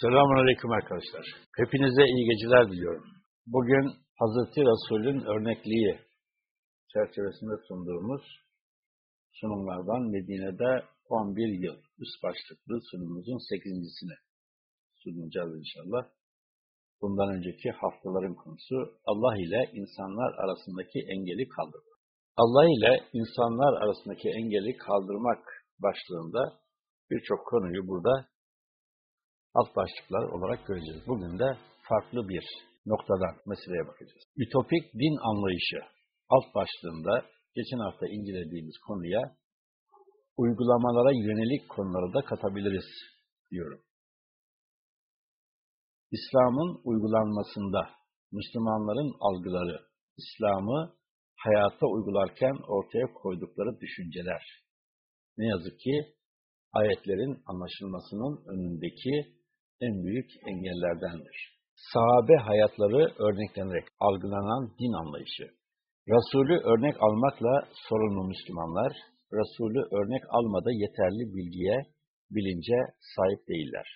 Selamun Aleyküm arkadaşlar. Hepinize iyi geceler diliyorum. Bugün Hazreti Resul'ün örnekliği çerçevesinde sunduğumuz sunumlardan Medine'de 11 yıl üst başlıklı sunumumuzun 8.sini sunacağız inşallah. Bundan önceki haftaların konusu Allah ile insanlar arasındaki engeli kaldırmak. Allah ile insanlar arasındaki engeli kaldırmak başlığında birçok konuyu burada alt başlıklar olarak göreceğiz. Bugün de farklı bir noktadan meseleye bakacağız. Ütopik din anlayışı alt başlığında geçen hafta incelediğimiz konuya uygulamalara yönelik konuları da katabiliriz diyorum. İslam'ın uygulanmasında Müslümanların algıları, İslam'ı hayata uygularken ortaya koydukları düşünceler. Ne yazık ki ayetlerin anlaşılmasının önündeki en büyük engellerdendir. Sahabe hayatları örneklenerek algılanan din anlayışı. Resulü örnek almakla sorumlu Müslümanlar, Resulü örnek almada yeterli bilgiye, bilince sahip değiller.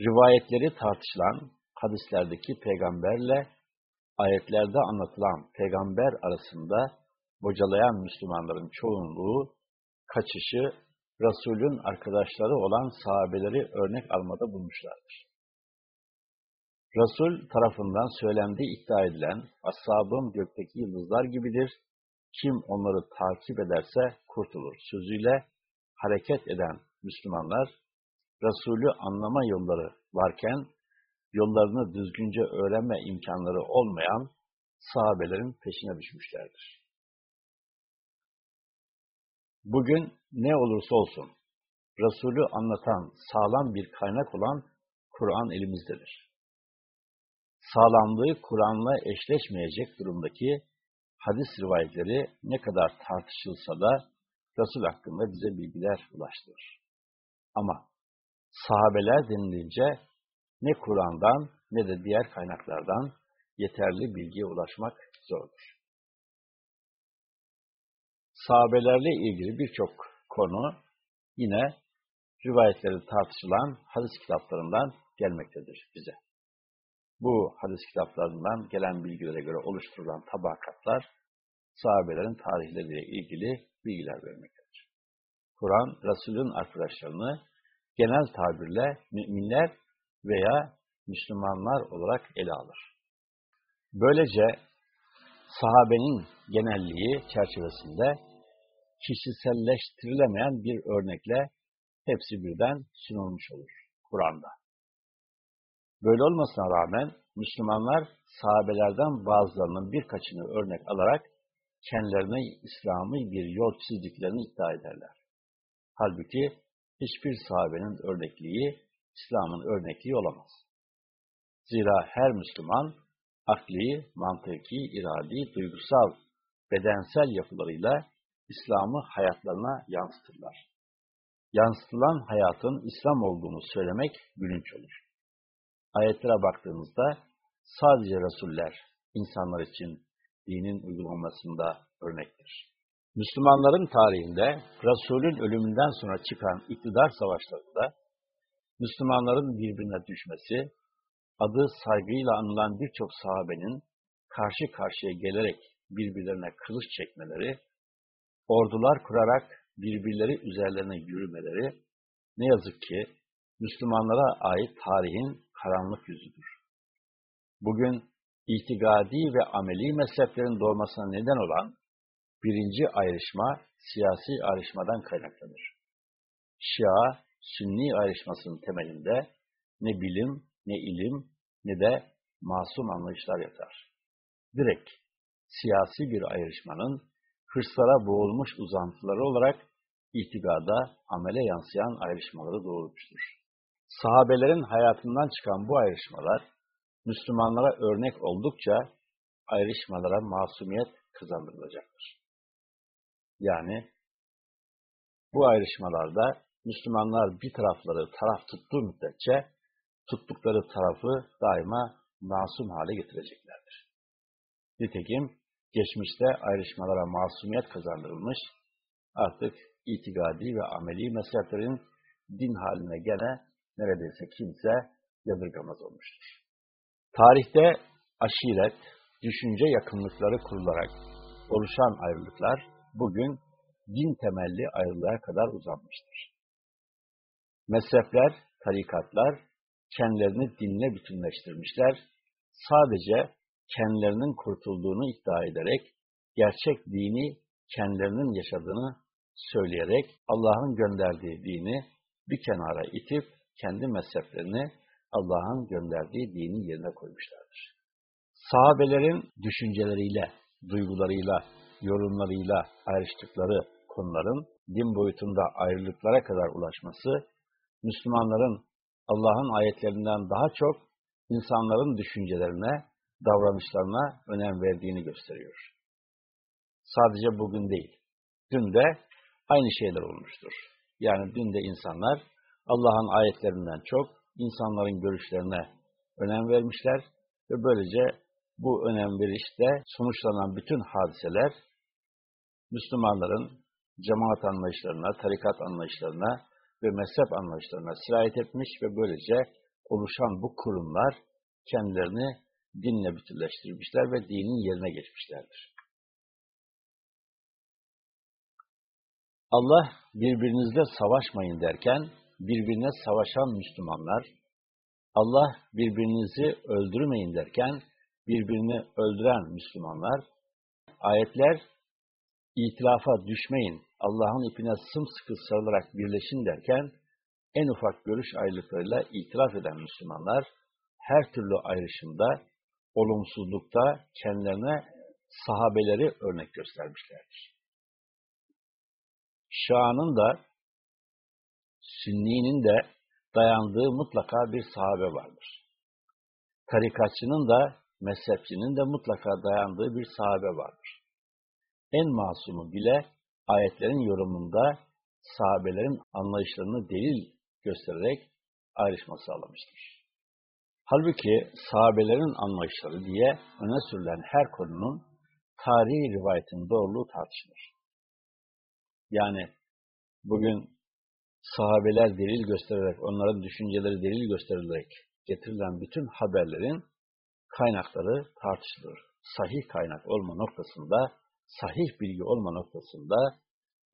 Rivayetleri tartışılan hadislerdeki peygamberle ayetlerde anlatılan peygamber arasında bocalayan Müslümanların çoğunluğu kaçışı Resul'ün arkadaşları olan sahabeleri örnek almada bulmuşlardır. Resul tarafından söylendiği iddia edilen ashabım gökteki yıldızlar gibidir, kim onları takip ederse kurtulur sözüyle hareket eden Müslümanlar, Resulü anlama yolları varken, yollarını düzgünce öğrenme imkanları olmayan sahabelerin peşine düşmüşlerdir. Bugün ne olursa olsun, Resulü anlatan sağlam bir kaynak olan Kur'an elimizdedir. Sağlamlığı Kur'an'la eşleşmeyecek durumdaki hadis rivayetleri ne kadar tartışılsa da Resul hakkında bize bilgiler ulaştırır. Ama sahabeler denilince ne Kur'an'dan ne de diğer kaynaklardan yeterli bilgiye ulaşmak zordur sahabelerle ilgili birçok konu yine rivayetleri tartışılan hadis kitaplarından gelmektedir bize. Bu hadis kitaplarından gelen bilgilere göre oluşturulan tabakatlar sahabelerin tarihleriyle ilgili bilgiler vermektedir. Kur'an, Resul'ün arkadaşlarını genel tabirle müminler veya Müslümanlar olarak ele alır. Böylece sahabenin genelliği çerçevesinde kişiselleştirilemeyen bir örnekle hepsi birden sunulmuş olur Kur'an'da. Böyle olmasına rağmen Müslümanlar sahabelerden bazılarının birkaçını örnek alarak kendilerine İslam'ı bir yol çizdiklerini iddia ederler. Halbuki hiçbir sahabenin örnekliği İslam'ın örnekliği olamaz. Zira her Müslüman akli, mantıki, iradi, duygusal, bedensel yapılarıyla İslam'ı hayatlarına yansıtırlar. Yansıtılan hayatın İslam olduğunu söylemek gülünç olur. Ayetlere baktığımızda sadece Resuller insanlar için dinin uygulanmasında örnektir. Müslümanların tarihinde Resul'ün ölümünden sonra çıkan iktidar savaşlarında Müslümanların birbirine düşmesi, adı saygıyla anılan birçok sahabenin karşı karşıya gelerek birbirlerine kılıç çekmeleri ordular kurarak birbirleri üzerlerine yürümeleri ne yazık ki Müslümanlara ait tarihin karanlık yüzüdür. Bugün itikadi ve ameli mezheplerin doğmasına neden olan birinci ayrışma siyasi ayrışmadan kaynaklanır. Şia, Sünni ayrışmasının temelinde ne bilim, ne ilim, ne de masum anlayışlar yatar. Direkt siyasi bir ayrışmanın hırslara boğulmuş uzantıları olarak itikada, amele yansıyan ayrışmaları doğurmuştur. Sahabelerin hayatından çıkan bu ayrışmalar, Müslümanlara örnek oldukça ayrışmalara masumiyet kazandırılacaktır. Yani bu ayrışmalarda Müslümanlar bir tarafları taraf tuttuğu müddetçe tuttukları tarafı daima masum hale getireceklerdir. Nitekim geçmişte ayrışmalara masumiyet kazandırılmış, artık itikadi ve ameli mezheplerin din haline gene neredeyse kimse yadırgamaz olmuştur. Tarihte aşiret, düşünce yakınlıkları kurularak oluşan ayrılıklar bugün din temelli ayrılığa kadar uzanmıştır. Mezhepler, tarikatlar kendilerini dinle bütünleştirmişler. Sadece kendilerinin kurtulduğunu iddia ederek, gerçek dini kendilerinin yaşadığını söyleyerek Allah'ın gönderdiği dini bir kenara itip kendi mezheplerini Allah'ın gönderdiği dinin yerine koymuşlardır. Sahabelerin düşünceleriyle, duygularıyla, yorumlarıyla ayrıştıkları konuların din boyutunda ayrılıklara kadar ulaşması, Müslümanların Allah'ın ayetlerinden daha çok insanların düşüncelerine, davranışlarına önem verdiğini gösteriyor. Sadece bugün değil, dün de aynı şeyler olmuştur. Yani dün de insanlar Allah'ın ayetlerinden çok insanların görüşlerine önem vermişler ve böylece bu önem verişte sonuçlanan bütün hadiseler Müslümanların cemaat anlayışlarına, tarikat anlayışlarına ve mezhep anlayışlarına sirayet etmiş ve böylece oluşan bu kurumlar kendilerini dinle bütünleştirmişler ve dinin yerine geçmişlerdir. Allah birbirinizle savaşmayın derken birbirine savaşan Müslümanlar, Allah birbirinizi öldürmeyin derken birbirini öldüren Müslümanlar, ayetler itilafa düşmeyin, Allah'ın ipine sımsıkı sarılarak birleşin derken en ufak görüş ayrılıklarıyla itiraf eden Müslümanlar her türlü ayrışımda, olumsuzlukta kendilerine sahabeleri örnek göstermişlerdir. Şah'ın da Sünni'nin de dayandığı mutlaka bir sahabe vardır. Tarikatçının da mezhepçinin de mutlaka dayandığı bir sahabe vardır. En masumu bile ayetlerin yorumunda sahabelerin anlayışlarını delil göstererek ayrışma sağlamıştır. Halbuki sahabelerin anlayışları diye öne sürülen her konunun tarihi rivayetin doğruluğu tartışılır. Yani bugün sahabeler delil göstererek, onların düşünceleri delil gösterilerek getirilen bütün haberlerin kaynakları tartışılır. Sahih kaynak olma noktasında, sahih bilgi olma noktasında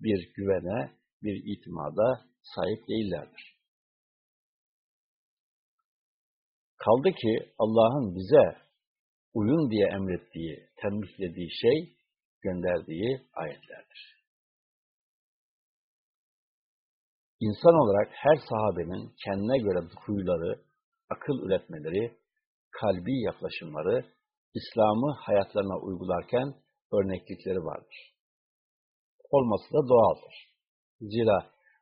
bir güvene, bir itimada sahip değillerdir. Kaldı ki Allah'ın bize uyun diye emrettiği, tembihlediği şey, gönderdiği ayetlerdir. İnsan olarak her sahabenin kendine göre huyları, akıl üretmeleri, kalbi yaklaşımları, İslam'ı hayatlarına uygularken örneklikleri vardır. Olması da doğaldır. Zira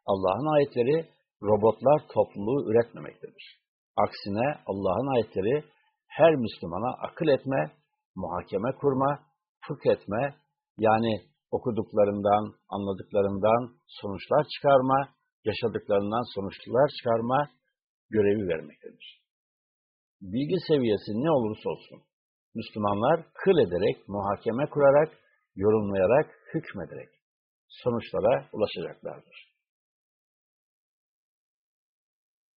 Allah'ın ayetleri robotlar topluluğu üretmemektedir. Aksine Allah'ın ayetleri her Müslümana akıl etme, muhakeme kurma, fıkh etme, yani okuduklarından, anladıklarından sonuçlar çıkarma, yaşadıklarından sonuçlar çıkarma görevi vermektedir. Bilgi seviyesi ne olursa olsun, Müslümanlar kıl ederek, muhakeme kurarak, yorumlayarak, hükmederek sonuçlara ulaşacaklardır.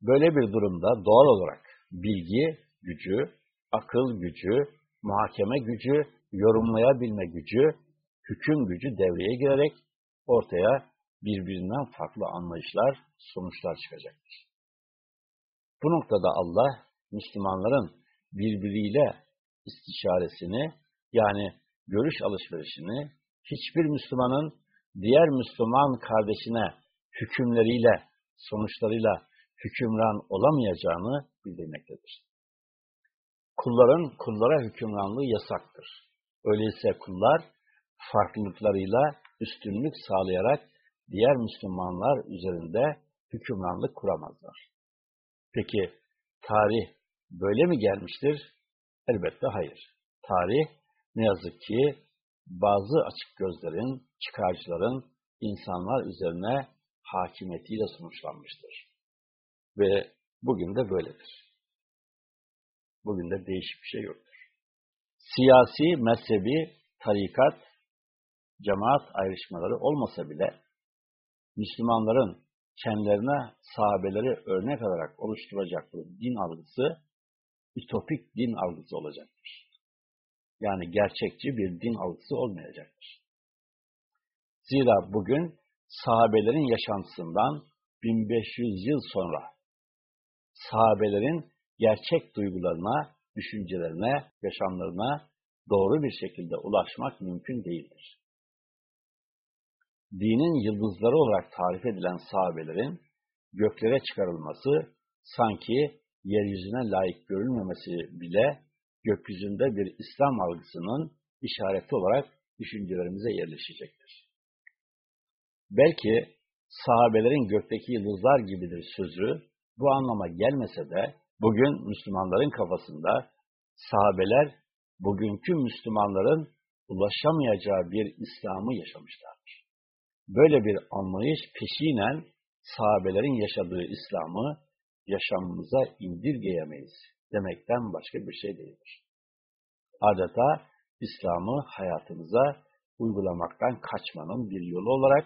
Böyle bir durumda doğal olarak bilgi gücü, akıl gücü, muhakeme gücü, yorumlayabilme gücü, hüküm gücü devreye girerek ortaya birbirinden farklı anlayışlar, sonuçlar çıkacaktır. Bu noktada Allah, Müslümanların birbiriyle istişaresini, yani görüş alışverişini, hiçbir Müslümanın diğer Müslüman kardeşine hükümleriyle, sonuçlarıyla hükümran olamayacağını bildirmektedir. Kulların kullara hükümranlığı yasaktır. Öyleyse kullar farklılıklarıyla üstünlük sağlayarak diğer Müslümanlar üzerinde hükümranlık kuramazlar. Peki tarih böyle mi gelmiştir? Elbette hayır. Tarih ne yazık ki bazı açık gözlerin, çıkarcıların insanlar üzerine hakimiyetiyle sonuçlanmıştır. Ve bugün de böyledir. Bugün de değişik bir şey yoktur. Siyasi, mezhebi, tarikat, cemaat ayrışmaları olmasa bile Müslümanların kendilerine sahabeleri örnek alarak oluşturacakları din algısı ütopik din algısı olacaktır. Yani gerçekçi bir din algısı olmayacaktır. Zira bugün sahabelerin yaşantısından 1500 yıl sonra sahabelerin gerçek duygularına, düşüncelerine, yaşamlarına doğru bir şekilde ulaşmak mümkün değildir. Dinin yıldızları olarak tarif edilen sahabelerin göklere çıkarılması sanki yeryüzüne layık görülmemesi bile gökyüzünde bir İslam algısının işareti olarak düşüncelerimize yerleşecektir. Belki sahabelerin gökteki yıldızlar gibidir sözü bu anlama gelmese de bugün Müslümanların kafasında sahabeler bugünkü Müslümanların ulaşamayacağı bir İslam'ı yaşamışlardır. Böyle bir anlayış peşinen sahabelerin yaşadığı İslam'ı yaşamımıza indirgeyemeyiz demekten başka bir şey değildir. Adeta İslam'ı hayatımıza uygulamaktan kaçmanın bir yolu olarak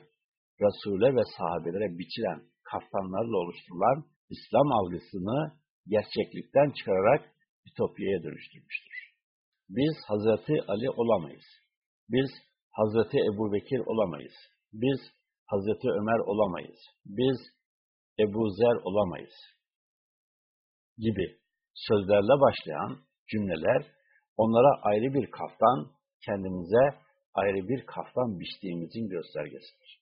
Resul'e ve sahabelere biçilen kaftanlarla oluşturulan İslam algısını gerçeklikten çıkararak Ütopya'ya dönüştürmüştür. Biz Hazreti Ali olamayız. Biz Hazreti Ebu Bekir olamayız. Biz Hazreti Ömer olamayız. Biz Ebu Zer olamayız. Gibi sözlerle başlayan cümleler onlara ayrı bir kaftan, kendimize ayrı bir kaftan biçtiğimizin göstergesidir.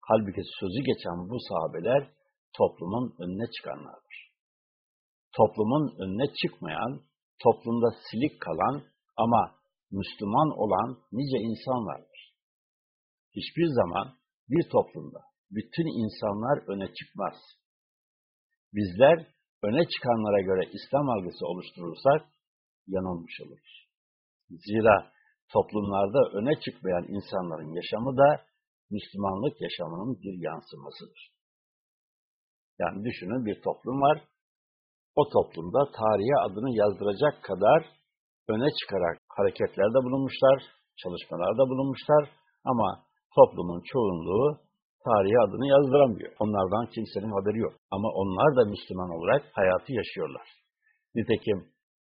Halbuki sözü geçen bu sahabeler toplumun önüne çıkanlardır. Toplumun önüne çıkmayan, toplumda silik kalan ama Müslüman olan nice insan vardır. Hiçbir zaman bir toplumda bütün insanlar öne çıkmaz. Bizler öne çıkanlara göre İslam algısı oluşturursak yanılmış oluruz. Zira toplumlarda öne çıkmayan insanların yaşamı da Müslümanlık yaşamının bir yansımasıdır. Yani düşünün bir toplum var, o toplumda tarihe adını yazdıracak kadar öne çıkarak hareketlerde bulunmuşlar, çalışmalarda bulunmuşlar ama toplumun çoğunluğu tarihe adını yazdıramıyor. Onlardan kimsenin haberi yok. Ama onlar da Müslüman olarak hayatı yaşıyorlar. Nitekim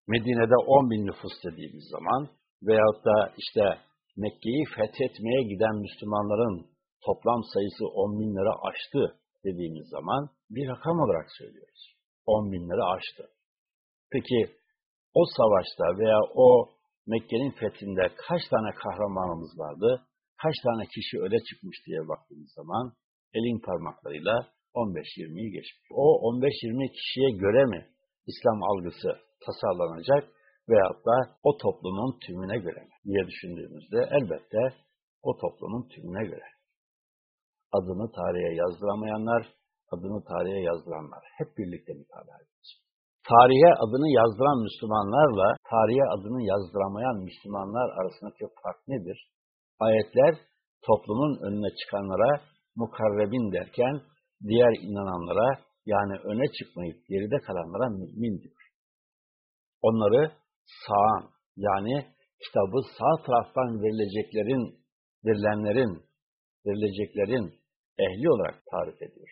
Medine'de 10 bin nüfus dediğimiz zaman veyahut da işte Mekke'yi fethetmeye giden Müslümanların toplam sayısı 10 binlere aştı dediğimiz zaman bir rakam olarak söylüyoruz. 10 binleri aştı. Peki o savaşta veya o Mekke'nin fethinde kaç tane kahramanımız vardı? Kaç tane kişi öyle çıkmış diye baktığımız zaman elin parmaklarıyla 15-20'yi geçmiş. O 15-20 kişiye göre mi İslam algısı tasarlanacak veyahut da o toplumun tümüne göre mi diye düşündüğümüzde elbette o toplumun tümüne göre. Adını tarihe yazdıramayanlar adını tarihe yazdıranlar. Hep birlikte mütalaa edeceğiz. Tarihe adını yazdıran Müslümanlarla tarihe adını yazdıramayan Müslümanlar arasındaki fark nedir? Ayetler toplumun önüne çıkanlara mukarrebin derken diğer inananlara yani öne çıkmayıp geride kalanlara mümin diyor. Onları sağan yani kitabı sağ taraftan verileceklerin, verilenlerin, verileceklerin ehli olarak tarif ediyor.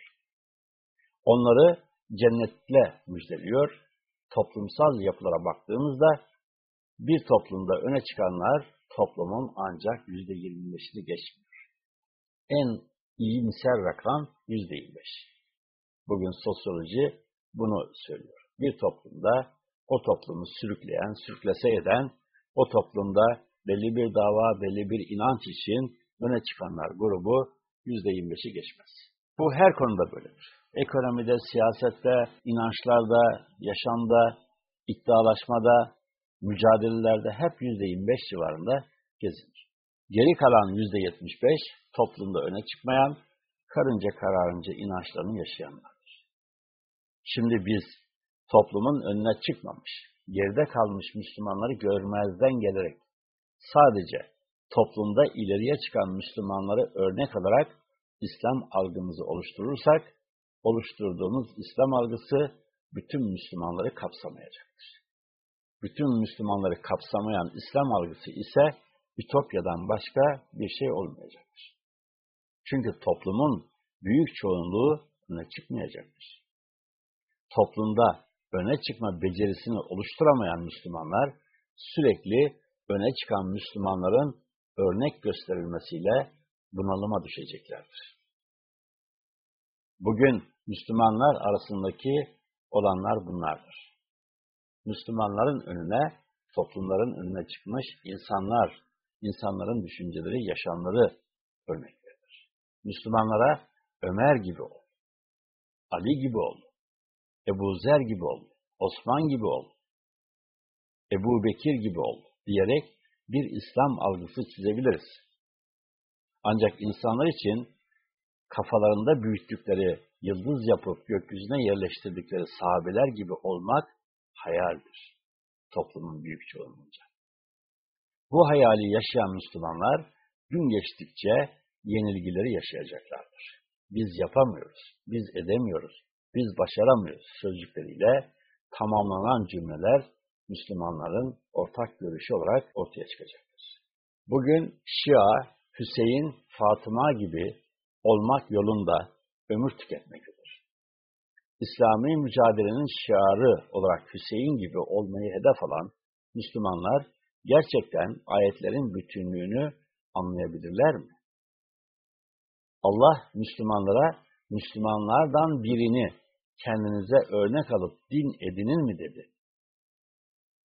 Onları cennetle müjdeliyor. Toplumsal yapılara baktığımızda bir toplumda öne çıkanlar toplumun ancak yüzde yirmi beşini geçmiyor. En iyimser rakam yüzde yirmi beş. Bugün sosyoloji bunu söylüyor. Bir toplumda o toplumu sürükleyen, sürüklese eden, o toplumda belli bir dava, belli bir inanç için öne çıkanlar grubu yüzde yirmi beşi geçmez. Bu her konuda böyledir ekonomide, siyasette, inançlarda, yaşamda, iddialaşmada, mücadelelerde hep yüzde 25 civarında gezinir. Geri kalan yüzde 75 toplumda öne çıkmayan, karınca kararınca inançlarını yaşayanlardır. Şimdi biz toplumun önüne çıkmamış, geride kalmış Müslümanları görmezden gelerek sadece toplumda ileriye çıkan Müslümanları örnek alarak İslam algımızı oluşturursak, oluşturduğumuz İslam algısı bütün Müslümanları kapsamayacaktır. Bütün Müslümanları kapsamayan İslam algısı ise Ütopya'dan başka bir şey olmayacaktır. Çünkü toplumun büyük çoğunluğu öne çıkmayacaktır. Toplumda öne çıkma becerisini oluşturamayan Müslümanlar sürekli öne çıkan Müslümanların örnek gösterilmesiyle bunalıma düşeceklerdir. Bugün Müslümanlar arasındaki olanlar bunlardır. Müslümanların önüne, toplumların önüne çıkmış insanlar, insanların düşünceleri, yaşamları örnekleridir. Müslümanlara Ömer gibi ol, Ali gibi ol, Ebu Zer gibi ol, Osman gibi ol, Ebu Bekir gibi ol diyerek bir İslam algısı çizebiliriz. Ancak insanlar için kafalarında büyüttükleri, yıldız yapıp gökyüzüne yerleştirdikleri sahabeler gibi olmak hayaldir. Toplumun büyük çoğunluğunca. Bu hayali yaşayan Müslümanlar gün geçtikçe yenilgileri yaşayacaklardır. Biz yapamıyoruz, biz edemiyoruz, biz başaramıyoruz sözcükleriyle tamamlanan cümleler Müslümanların ortak görüşü olarak ortaya çıkacaktır. Bugün Şia, Hüseyin, Fatıma gibi olmak yolunda ömür tüketmektedir. İslami mücadelenin şiarı olarak Hüseyin gibi olmayı hedef alan Müslümanlar gerçekten ayetlerin bütünlüğünü anlayabilirler mi? Allah Müslümanlara Müslümanlardan birini kendinize örnek alıp din edinin mi dedi.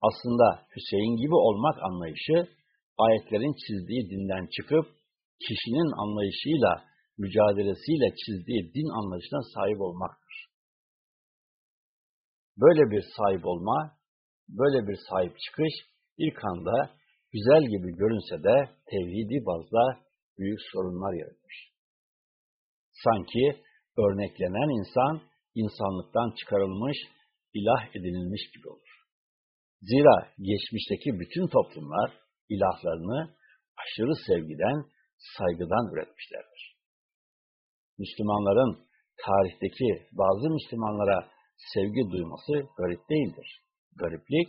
Aslında Hüseyin gibi olmak anlayışı ayetlerin çizdiği dinden çıkıp kişinin anlayışıyla mücadelesiyle çizdiği din anlayışına sahip olmaktır. Böyle bir sahip olma, böyle bir sahip çıkış ilk anda güzel gibi görünse de tevhidi bazda büyük sorunlar yaratmış. Sanki örneklenen insan insanlıktan çıkarılmış, ilah edinilmiş gibi olur. Zira geçmişteki bütün toplumlar ilahlarını aşırı sevgiden, saygıdan üretmişlerdir. Müslümanların tarihteki bazı Müslümanlara sevgi duyması garip değildir. Gariplik,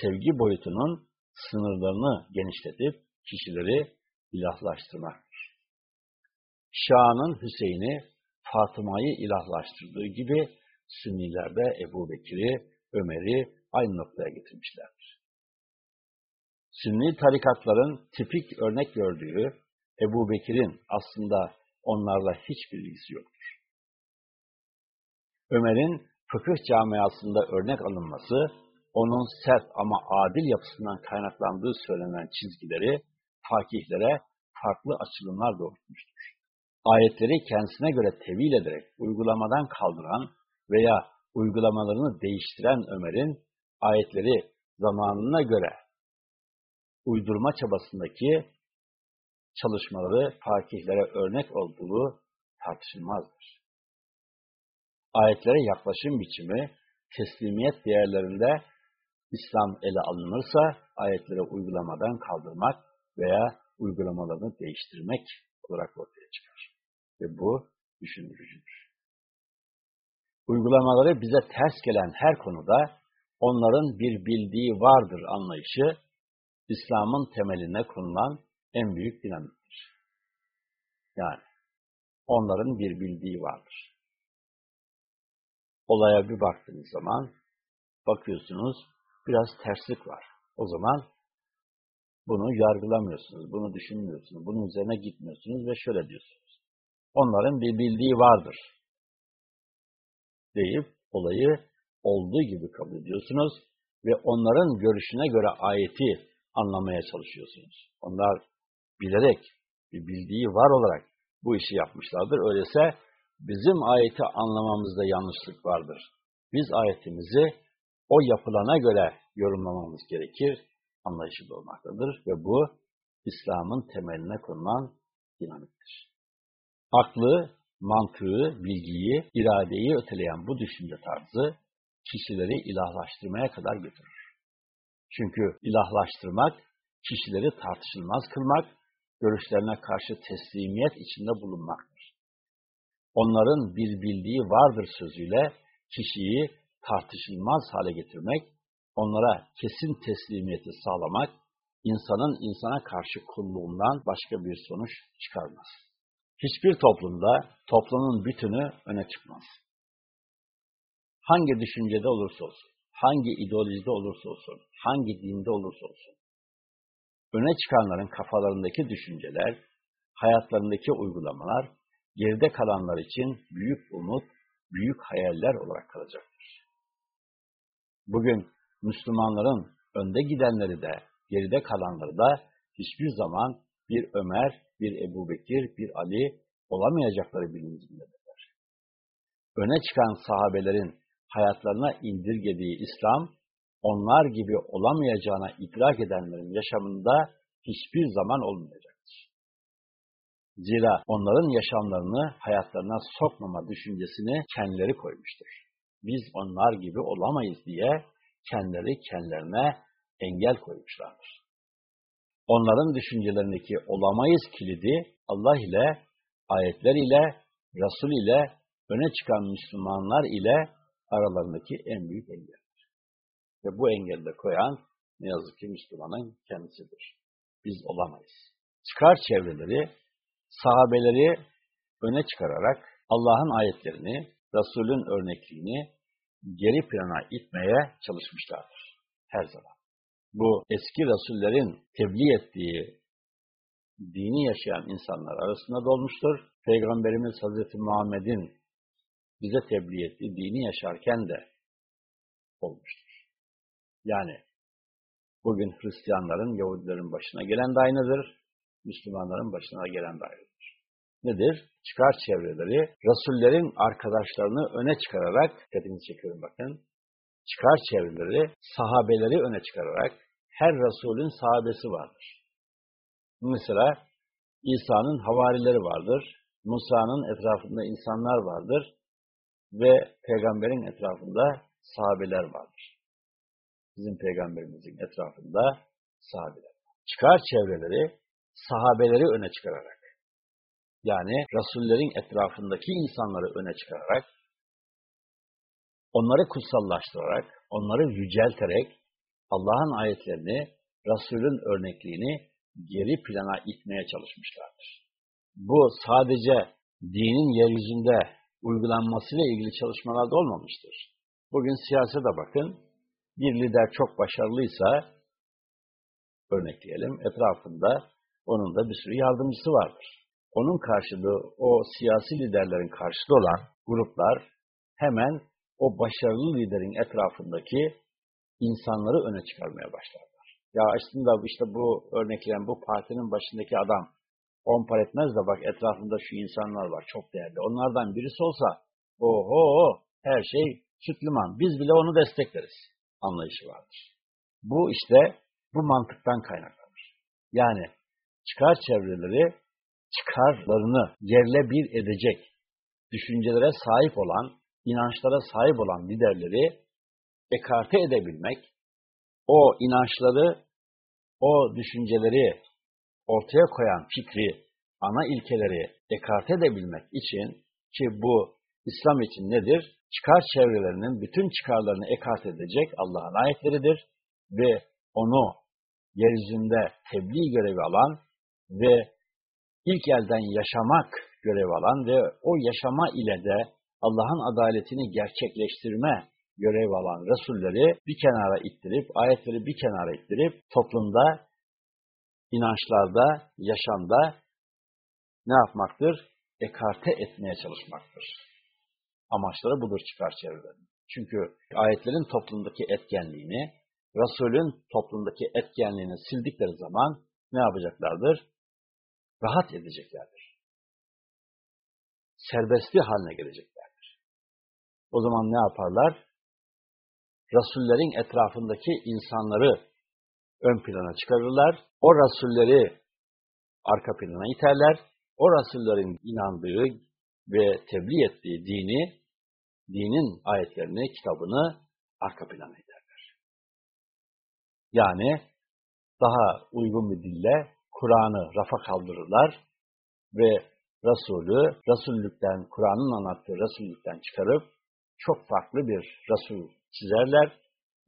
sevgi boyutunun sınırlarını genişletip kişileri ilahlaştırmaktır. Şah'ın Hüseyin'i Fatıma'yı ilahlaştırdığı gibi Sünniler de Ebu Bekir'i, Ömer'i aynı noktaya getirmişlerdir. Sünni tarikatların tipik örnek gördüğü Ebu Bekir'in aslında onlarla hiçbir ilgisi yoktur. Ömer'in fıkıh camiasında örnek alınması, onun sert ama adil yapısından kaynaklandığı söylenen çizgileri fakihlere farklı açılımlar doğurtmuştur. Ayetleri kendisine göre tevil ederek uygulamadan kaldıran veya uygulamalarını değiştiren Ömer'in ayetleri zamanına göre uydurma çabasındaki çalışmaları fakihlere örnek olduğu tartışılmazdır. Ayetlere yaklaşım biçimi, teslimiyet değerlerinde İslam ele alınırsa ayetlere uygulamadan kaldırmak veya uygulamalarını değiştirmek olarak ortaya çıkar. Ve bu düşündürücüdür. Uygulamaları bize ters gelen her konuda onların bir bildiği vardır anlayışı, İslam'ın temeline konulan en büyük dinamiktir. Yani onların bir bildiği vardır. Olaya bir baktığınız zaman bakıyorsunuz biraz terslik var. O zaman bunu yargılamıyorsunuz, bunu düşünmüyorsunuz, bunun üzerine gitmiyorsunuz ve şöyle diyorsunuz. Onların bir bildiği vardır deyip olayı olduğu gibi kabul ediyorsunuz ve onların görüşüne göre ayeti anlamaya çalışıyorsunuz. Onlar bilerek, bir bildiği var olarak bu işi yapmışlardır. Öyleyse bizim ayeti anlamamızda yanlışlık vardır. Biz ayetimizi o yapılana göre yorumlamamız gerekir, anlayışı olmaktadır ve bu İslam'ın temeline konulan dinamiktir. Aklı, mantığı, bilgiyi, iradeyi öteleyen bu düşünce tarzı kişileri ilahlaştırmaya kadar götürür. Çünkü ilahlaştırmak, kişileri tartışılmaz kılmak, görüşlerine karşı teslimiyet içinde bulunmaktır. Onların bir bildiği vardır sözüyle kişiyi tartışılmaz hale getirmek, onlara kesin teslimiyeti sağlamak, insanın insana karşı kulluğundan başka bir sonuç çıkarmaz. Hiçbir toplumda toplumun bütünü öne çıkmaz. Hangi düşüncede olursa olsun, hangi ideolojide olursa olsun, hangi dinde olursa olsun, öne çıkanların kafalarındaki düşünceler, hayatlarındaki uygulamalar, geride kalanlar için büyük umut, büyük hayaller olarak kalacaktır. Bugün Müslümanların önde gidenleri de, geride kalanları da hiçbir zaman bir Ömer, bir Ebu Bekir, bir Ali olamayacakları bilincindedirler. Öne çıkan sahabelerin hayatlarına indirgediği İslam, onlar gibi olamayacağına idrak edenlerin yaşamında hiçbir zaman olmayacaktır. Zira onların yaşamlarını hayatlarına sokmama düşüncesini kendileri koymuştur. Biz onlar gibi olamayız diye kendileri kendilerine engel koymuşlardır. Onların düşüncelerindeki olamayız kilidi Allah ile, ayetler ile, Resul ile, öne çıkan Müslümanlar ile aralarındaki en büyük engeldir. Ve bu engelde koyan ne yazık ki Müslümanın kendisidir. Biz olamayız. Çıkar çevreleri, sahabeleri öne çıkararak Allah'ın ayetlerini, Resul'ün örnekliğini geri plana itmeye çalışmışlardır. Her zaman. Bu eski Resullerin tebliğ ettiği dini yaşayan insanlar arasında dolmuştur. Peygamberimiz Hazreti Muhammed'in bize tebliğ ettiği dini yaşarken de olmuştur. Yani bugün Hristiyanların, Yahudilerin başına gelen de aynıdır, Müslümanların başına gelen de aynıdır. Nedir? Çıkar çevreleri, Resullerin arkadaşlarını öne çıkararak, dikkatinizi çekiyorum bakın, çıkar çevreleri, sahabeleri öne çıkararak, her Resulün sahabesi vardır. Mesela İsa'nın havarileri vardır, Musa'nın etrafında insanlar vardır ve peygamberin etrafında sahabeler vardır. Bizim peygamberimizin etrafında sahabeler. Çıkar çevreleri, sahabeleri öne çıkararak, yani Resullerin etrafındaki insanları öne çıkararak, onları kutsallaştırarak, onları yücelterek, Allah'ın ayetlerini, Resul'ün örnekliğini geri plana itmeye çalışmışlardır. Bu sadece dinin yeryüzünde uygulanmasıyla ilgili çalışmalarda olmamıştır. Bugün siyasete bakın, bir lider çok başarılıysa, örnekleyelim, etrafında onun da bir sürü yardımcısı vardır. Onun karşılığı, o siyasi liderlerin karşılığı olan gruplar hemen o başarılı liderin etrafındaki insanları öne çıkarmaya başlarlar. Ya aslında işte bu örnekleyen bu partinin başındaki adam on par etmez de bak etrafında şu insanlar var çok değerli. Onlardan birisi olsa oho her şey süt. Biz bile onu destekleriz anlayışı vardır. Bu işte bu mantıktan kaynaklanır. Yani çıkar çevreleri çıkarlarını yerle bir edecek düşüncelere sahip olan, inançlara sahip olan liderleri ekarte edebilmek, o inançları, o düşünceleri ortaya koyan fikri, ana ilkeleri ekarte edebilmek için ki bu İslam için nedir? Çıkar çevrelerinin bütün çıkarlarını ekarte edecek Allah'ın ayetleridir ve onu yeryüzünde tebliğ görevi alan ve ilk elden yaşamak görevi alan ve o yaşama ile de Allah'ın adaletini gerçekleştirme görevi alan Resulleri bir kenara ittirip, ayetleri bir kenara ittirip toplumda inançlarda, yaşamda ne yapmaktır? Ekarte etmeye çalışmaktır. Amaçları budur çıkar çevrelerin. Çünkü ayetlerin toplumdaki etkenliğini, Resulün toplumdaki etkenliğini sildikleri zaman ne yapacaklardır? Rahat edeceklerdir. Serbestli haline geleceklerdir. O zaman ne yaparlar? Resullerin etrafındaki insanları ön plana çıkarırlar. O rasulleri arka plana iterler. O rasullerin inandığı ve tebliğ ettiği dini, dinin ayetlerini, kitabını arka plana iterler. Yani daha uygun bir dille Kur'an'ı rafa kaldırırlar ve Resulü, Resullükten, Kur'an'ın anlattığı Resullükten çıkarıp çok farklı bir Resul çizerler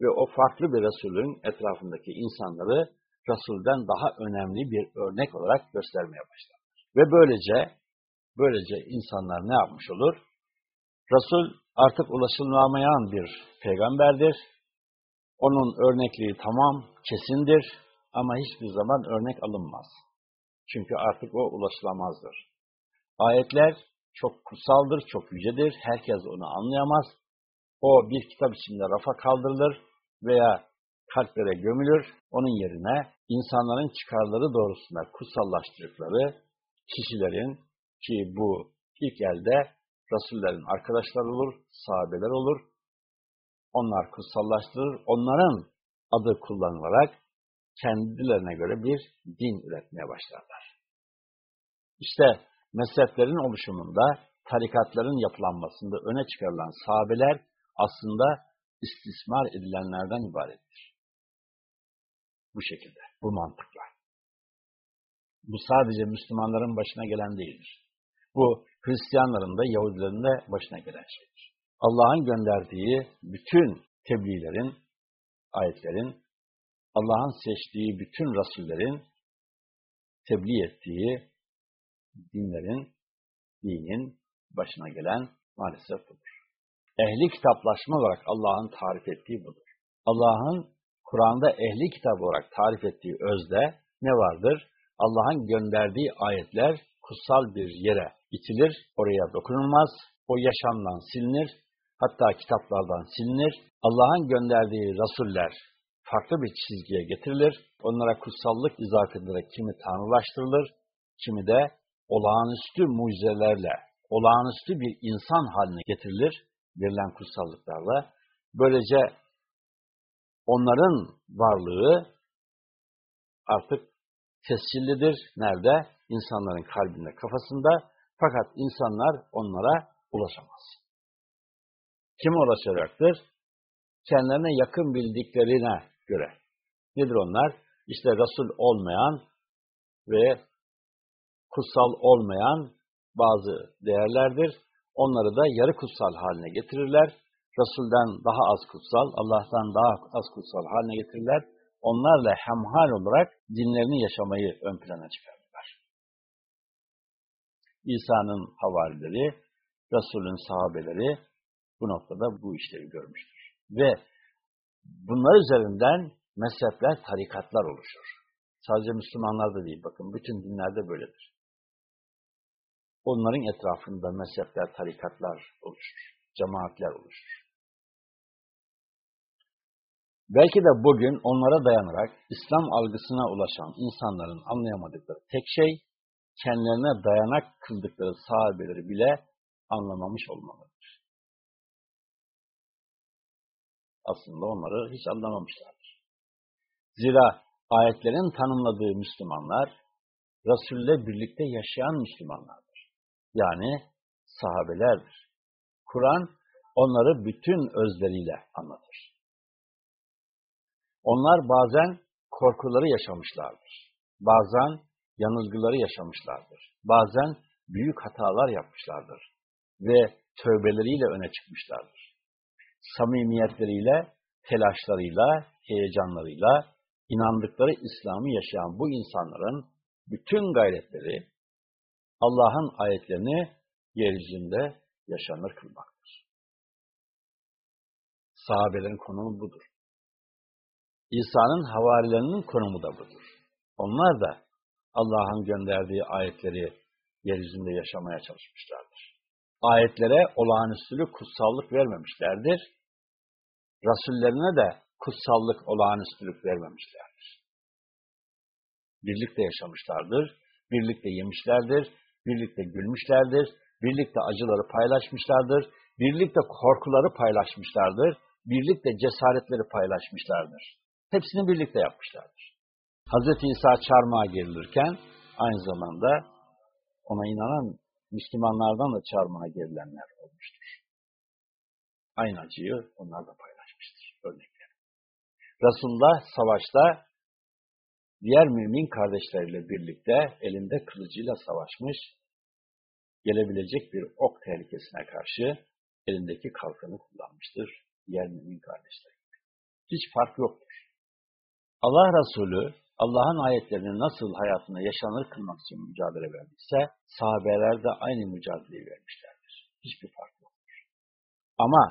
ve o farklı bir Resulün etrafındaki insanları Resul'den daha önemli bir örnek olarak göstermeye başlar. Ve böylece Böylece insanlar ne yapmış olur? Resul artık ulaşılamayan bir peygamberdir. Onun örnekliği tamam, kesindir ama hiçbir zaman örnek alınmaz. Çünkü artık o ulaşılamazdır. Ayetler çok kutsaldır, çok yücedir. Herkes onu anlayamaz. O bir kitap içinde rafa kaldırılır veya kalplere gömülür. Onun yerine insanların çıkarları doğrusunda kutsallaştırdıkları kişilerin ki bu ilk elde Resullerin arkadaşları olur, sahabeler olur. Onlar kutsallaştırır. Onların adı kullanılarak kendilerine göre bir din üretmeye başlarlar. İşte mezheplerin oluşumunda, tarikatların yapılanmasında öne çıkarılan sahabeler aslında istismar edilenlerden ibarettir. Bu şekilde, bu mantıkla. Bu sadece Müslümanların başına gelen değildir. Bu Hristiyanların da Yahudilerin de başına gelen şeydir. Allah'ın gönderdiği bütün tebliğlerin, ayetlerin, Allah'ın seçtiği bütün rasullerin tebliğ ettiği dinlerin, dinin başına gelen maalesef budur. Ehli kitaplaşma olarak Allah'ın tarif ettiği budur. Allah'ın Kur'an'da ehli kitap olarak tarif ettiği özde ne vardır? Allah'ın gönderdiği ayetler kutsal bir yere itilir, oraya dokunulmaz, o yaşamdan silinir, hatta kitaplardan silinir. Allah'ın gönderdiği rasuller farklı bir çizgiye getirilir. Onlara kutsallık izah edilerek kimi tanrılaştırılır, kimi de olağanüstü mucizelerle, olağanüstü bir insan haline getirilir verilen kutsallıklarla. Böylece onların varlığı artık tescillidir. Nerede? İnsanların kalbinde, kafasında. Fakat insanlar onlara ulaşamaz. Kim ulaşacaktır? Kendilerine yakın bildiklerine göre. Nedir onlar? İşte Resul olmayan ve kutsal olmayan bazı değerlerdir. Onları da yarı kutsal haline getirirler. Resul'den daha az kutsal, Allah'tan daha az kutsal haline getirirler. Onlarla hemhal olarak dinlerini yaşamayı ön plana çıkarırlar. İsa'nın havarileri, Resul'ün sahabeleri bu noktada bu işleri görmüştür. Ve bunlar üzerinden mezhepler, tarikatlar oluşur. Sadece Müslümanlarda değil, bakın bütün dinlerde böyledir. Onların etrafında mezhepler, tarikatlar oluşur, cemaatler oluşur. Belki de bugün onlara dayanarak İslam algısına ulaşan insanların anlayamadıkları tek şey, kendilerine dayanak kıldıkları sahabeleri bile anlamamış olmalıdır. Aslında onları hiç anlamamışlardır. Zira ayetlerin tanımladığı Müslümanlar, Resul'le birlikte yaşayan Müslümanlardır. Yani sahabelerdir. Kur'an onları bütün özleriyle anlatır. Onlar bazen korkuları yaşamışlardır. Bazen yanılgıları yaşamışlardır. Bazen büyük hatalar yapmışlardır. Ve tövbeleriyle öne çıkmışlardır. Samimiyetleriyle, telaşlarıyla, heyecanlarıyla, inandıkları İslam'ı yaşayan bu insanların bütün gayretleri Allah'ın ayetlerini yeryüzünde yaşanır kılmaktır. Sahabelerin konumu budur. İsa'nın havarilerinin konumu da budur. Onlar da Allah'ın gönderdiği ayetleri yeryüzünde yaşamaya çalışmışlardır. Ayetlere olağanüstülük, kutsallık vermemişlerdir. Rasullerine de kutsallık, olağanüstülük vermemişlerdir. Birlikte yaşamışlardır, birlikte yemişlerdir, birlikte gülmüşlerdir, birlikte acıları paylaşmışlardır, birlikte korkuları paylaşmışlardır, birlikte cesaretleri paylaşmışlardır. Hepsini birlikte yapmışlardır. Hz. İsa çarmıha gerilirken aynı zamanda ona inanan Müslümanlardan da çarmıha gerilenler olmuştur. Aynı acıyı onlar da paylaşmıştır. Örnekler. Resulullah savaşta diğer mümin kardeşleriyle birlikte elinde kılıcıyla savaşmış, gelebilecek bir ok tehlikesine karşı elindeki kalkanı kullanmıştır diğer mümin kardeşler. Hiç fark yoktur. Allah Resulü Allah'ın ayetlerini nasıl hayatına yaşanır kılmak için mücadele verdiyse, sahabeler de aynı mücadeleyi vermişlerdir. Hiçbir fark yoktur. Ama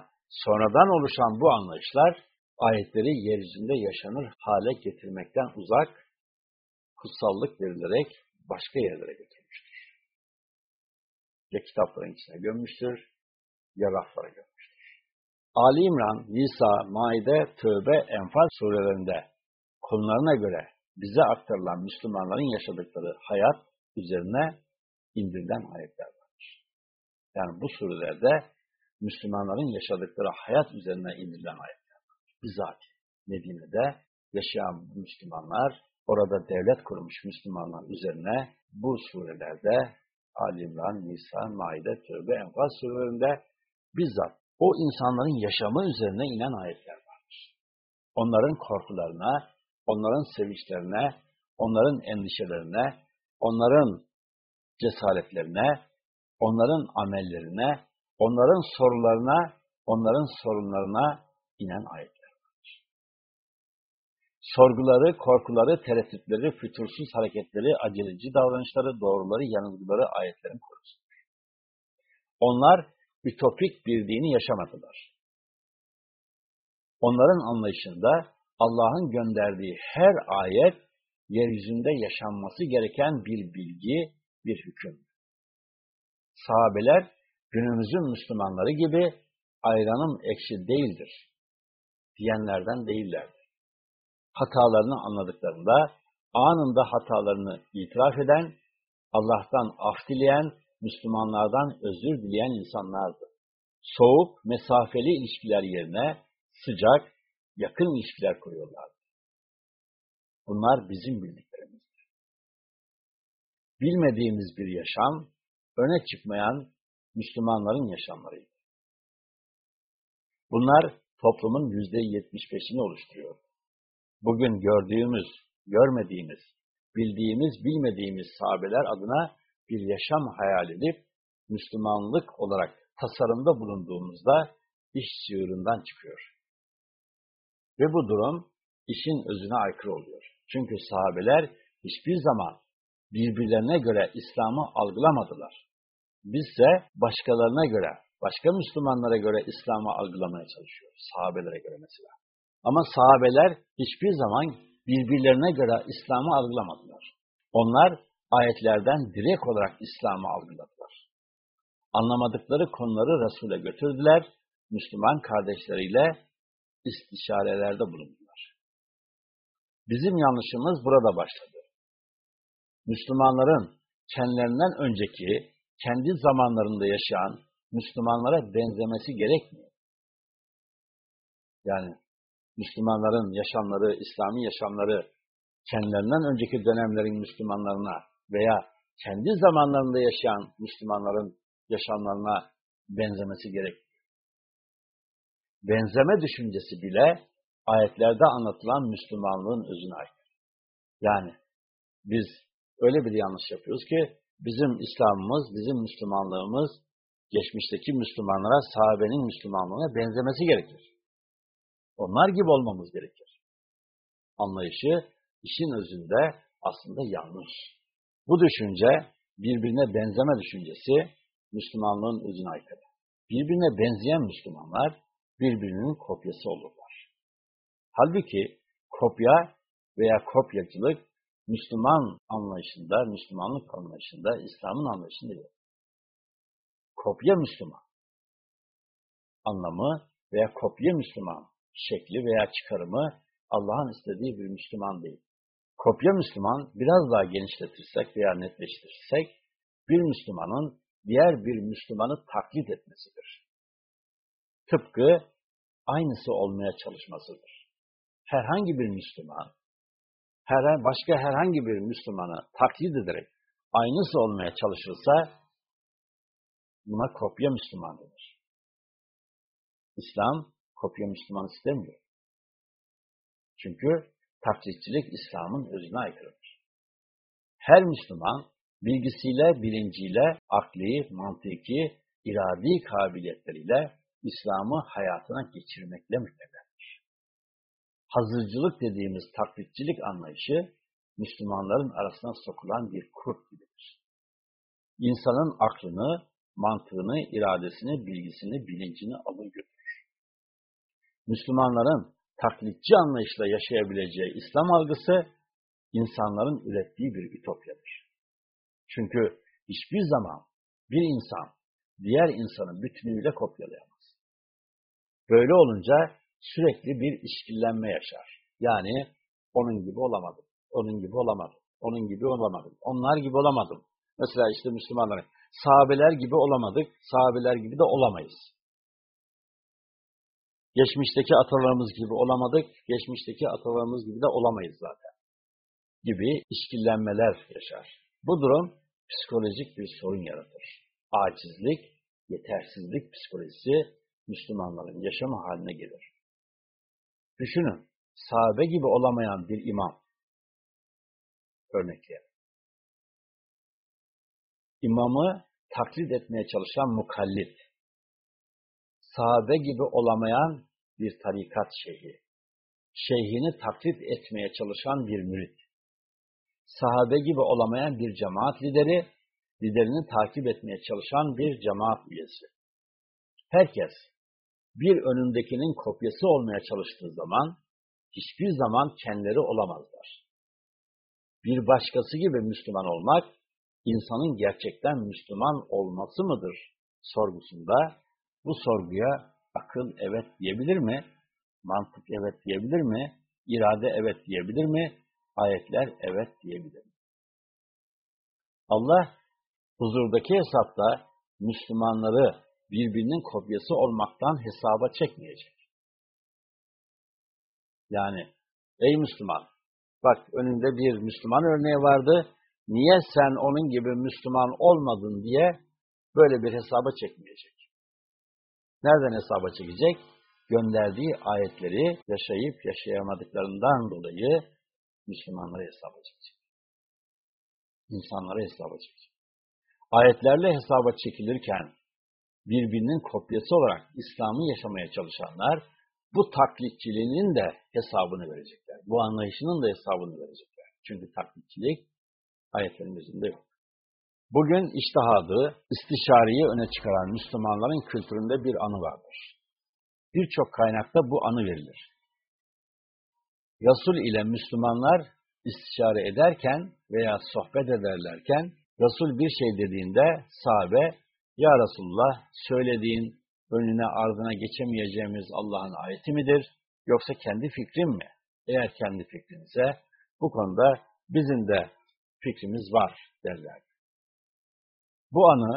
sonradan oluşan bu anlayışlar, ayetleri yeryüzünde yaşanır hale getirmekten uzak, kutsallık verilerek başka yerlere götürmüştür. Ya kitapların içine gömmüştür, ya raflara gömmüştür. Ali İmran, Nisa, Maide, Tövbe, Enfal surelerinde konularına göre bize aktarılan Müslümanların yaşadıkları hayat üzerine indirilen ayetler vardır. Yani bu surelerde Müslümanların yaşadıkları hayat üzerine indirilen ayetler vardır. Bizzat Medine'de yaşayan Müslümanlar, orada devlet kurmuş Müslümanlar üzerine bu surelerde Ali İmran, Nisa, Maide, Tövbe, Enfal surelerinde bizzat o insanların yaşamı üzerine inen ayetler vardır. Onların korkularına, onların sevinçlerine, onların endişelerine, onların cesaretlerine, onların amellerine, onların sorularına, onların sorunlarına inen vardır. Sorguları, korkuları, tereddütleri, fütursuz hareketleri, aceleci davranışları, doğruları, yanılgıları ayetlerin konusudur. Onlar ütopik bir dini yaşamadılar. Onların anlayışında Allah'ın gönderdiği her ayet yeryüzünde yaşanması gereken bir bilgi, bir hüküm. Sahabeler günümüzün Müslümanları gibi ayranım ekşi değildir diyenlerden değillerdi. Hatalarını anladıklarında anında hatalarını itiraf eden, Allah'tan af dileyen, Müslümanlardan özür dileyen insanlardı. Soğuk, mesafeli ilişkiler yerine sıcak, yakın ilişkiler kuruyorlardı. Bunlar bizim bildiklerimizdir. Bilmediğimiz bir yaşam, öne çıkmayan Müslümanların yaşamlarıydı. Bunlar toplumun yüzde yetmiş beşini oluşturuyor. Bugün gördüğümüz, görmediğimiz, bildiğimiz, bilmediğimiz sahabeler adına bir yaşam hayal edip, Müslümanlık olarak tasarımda bulunduğumuzda iş çığırından çıkıyor. Ve bu durum işin özüne aykırı oluyor. Çünkü sahabeler hiçbir zaman birbirlerine göre İslam'ı algılamadılar. Bizse başkalarına göre, başka Müslümanlara göre İslam'ı algılamaya çalışıyoruz. Sahabelere göre mesela. Ama sahabeler hiçbir zaman birbirlerine göre İslam'ı algılamadılar. Onlar ayetlerden direkt olarak İslam'ı algıladılar. Anlamadıkları konuları Resul'e götürdüler, Müslüman kardeşleriyle istişarelerde bulundular. Bizim yanlışımız burada başladı. Müslümanların kendilerinden önceki, kendi zamanlarında yaşayan Müslümanlara benzemesi gerekmiyor. Yani Müslümanların yaşamları, İslami yaşamları kendilerinden önceki dönemlerin Müslümanlarına veya kendi zamanlarında yaşayan Müslümanların yaşamlarına benzemesi gerekmiyor benzeme düşüncesi bile ayetlerde anlatılan Müslümanlığın özüne ait. Yani biz öyle bir yanlış yapıyoruz ki bizim İslam'ımız, bizim Müslümanlığımız geçmişteki Müslümanlara, sahabenin Müslümanlığına benzemesi gerekir. Onlar gibi olmamız gerekir. Anlayışı işin özünde aslında yanlış. Bu düşünce birbirine benzeme düşüncesi Müslümanlığın özüne aykırı. Birbirine benzeyen Müslümanlar birbirinin kopyası olurlar. Halbuki kopya veya kopyacılık Müslüman anlayışında, Müslümanlık anlayışında, İslam'ın anlayışında yok. Kopya Müslüman anlamı veya kopya Müslüman şekli veya çıkarımı Allah'ın istediği bir Müslüman değil. Kopya Müslüman biraz daha genişletirsek veya netleştirirsek bir Müslümanın diğer bir Müslümanı taklit etmesidir tıpkı aynısı olmaya çalışmasıdır. Herhangi bir Müslüman, her, başka herhangi bir Müslümanı taklit ederek aynısı olmaya çalışırsa buna kopya Müslüman denir. İslam kopya Müslüman istemiyor. Çünkü taklitçilik İslam'ın özüne aykırıdır. Her Müslüman bilgisiyle, bilinciyle, akli, mantıki, iradi kabiliyetleriyle İslam'ı hayatına geçirmekle mükelleftir. Hazırcılık dediğimiz taklitçilik anlayışı Müslümanların arasına sokulan bir kurt gibidir. İnsanın aklını, mantığını, iradesini, bilgisini, bilincini alır götürür. Müslümanların taklitçi anlayışla yaşayabileceği İslam algısı, insanların ürettiği bir ütopyadır. Çünkü hiçbir zaman bir insan diğer insanı bütünüyle kopyalayamaz. Böyle olunca sürekli bir işkillenme yaşar. Yani onun gibi olamadım, onun gibi olamadım, onun gibi olamadım, onlar gibi olamadım. Mesela işte Müslümanlar, sahabeler gibi olamadık, sahabeler gibi de olamayız. Geçmişteki atalarımız gibi olamadık, geçmişteki atalarımız gibi de olamayız zaten. Gibi işkillenmeler yaşar. Bu durum psikolojik bir sorun yaratır. Acizlik, yetersizlik psikolojisi Müslümanların yaşamı haline gelir. Düşünün, sahabe gibi olamayan bir imam, örnekleyelim. İmamı taklit etmeye çalışan mukallit, sahabe gibi olamayan bir tarikat şeyhi, şeyhini taklit etmeye çalışan bir mürit, sahabe gibi olamayan bir cemaat lideri, liderini takip etmeye çalışan bir cemaat üyesi. Herkes bir önündekinin kopyası olmaya çalıştığı zaman hiçbir zaman kendileri olamazlar. Bir başkası gibi Müslüman olmak, insanın gerçekten Müslüman olması mıdır sorgusunda bu sorguya akıl evet diyebilir mi? Mantık evet diyebilir mi? İrade evet diyebilir mi? Ayetler evet diyebilir mi? Allah huzurdaki hesapta Müslümanları birbirinin kopyası olmaktan hesaba çekmeyecek. Yani ey Müslüman, bak önünde bir Müslüman örneği vardı, niye sen onun gibi Müslüman olmadın diye böyle bir hesaba çekmeyecek. Nereden hesaba çekecek? Gönderdiği ayetleri yaşayıp yaşayamadıklarından dolayı Müslümanlara hesaba çekecek. İnsanlara hesaba çekecek. Ayetlerle hesaba çekilirken birbirinin kopyası olarak İslam'ı yaşamaya çalışanlar bu taklitçiliğinin de hesabını verecekler. Bu anlayışının da hesabını verecekler. Çünkü taklitçilik ayetlerin yüzünde yok. Bugün iştihadı, istişareyi öne çıkaran Müslümanların kültüründe bir anı vardır. Birçok kaynakta bu anı verilir. Resul ile Müslümanlar istişare ederken veya sohbet ederlerken Resul bir şey dediğinde sahabe ya Resulullah söylediğin önüne ardına geçemeyeceğimiz Allah'ın ayeti midir? Yoksa kendi fikrim mi? Eğer kendi fikrinse bu konuda bizim de fikrimiz var derler. Bu anı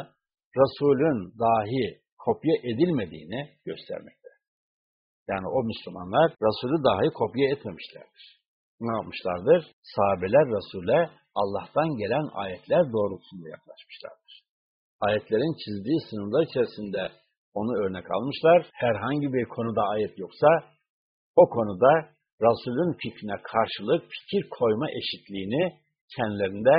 Resul'ün dahi kopya edilmediğini göstermekte. Yani o Müslümanlar Resul'ü dahi kopya etmemişlerdir. Ne yapmışlardır? Sahabeler Resul'e Allah'tan gelen ayetler doğrultusunda yaklaşmışlardır ayetlerin çizdiği sınırlar içerisinde onu örnek almışlar. Herhangi bir konuda ayet yoksa o konuda Resul'ün fikrine karşılık fikir koyma eşitliğini kendilerinde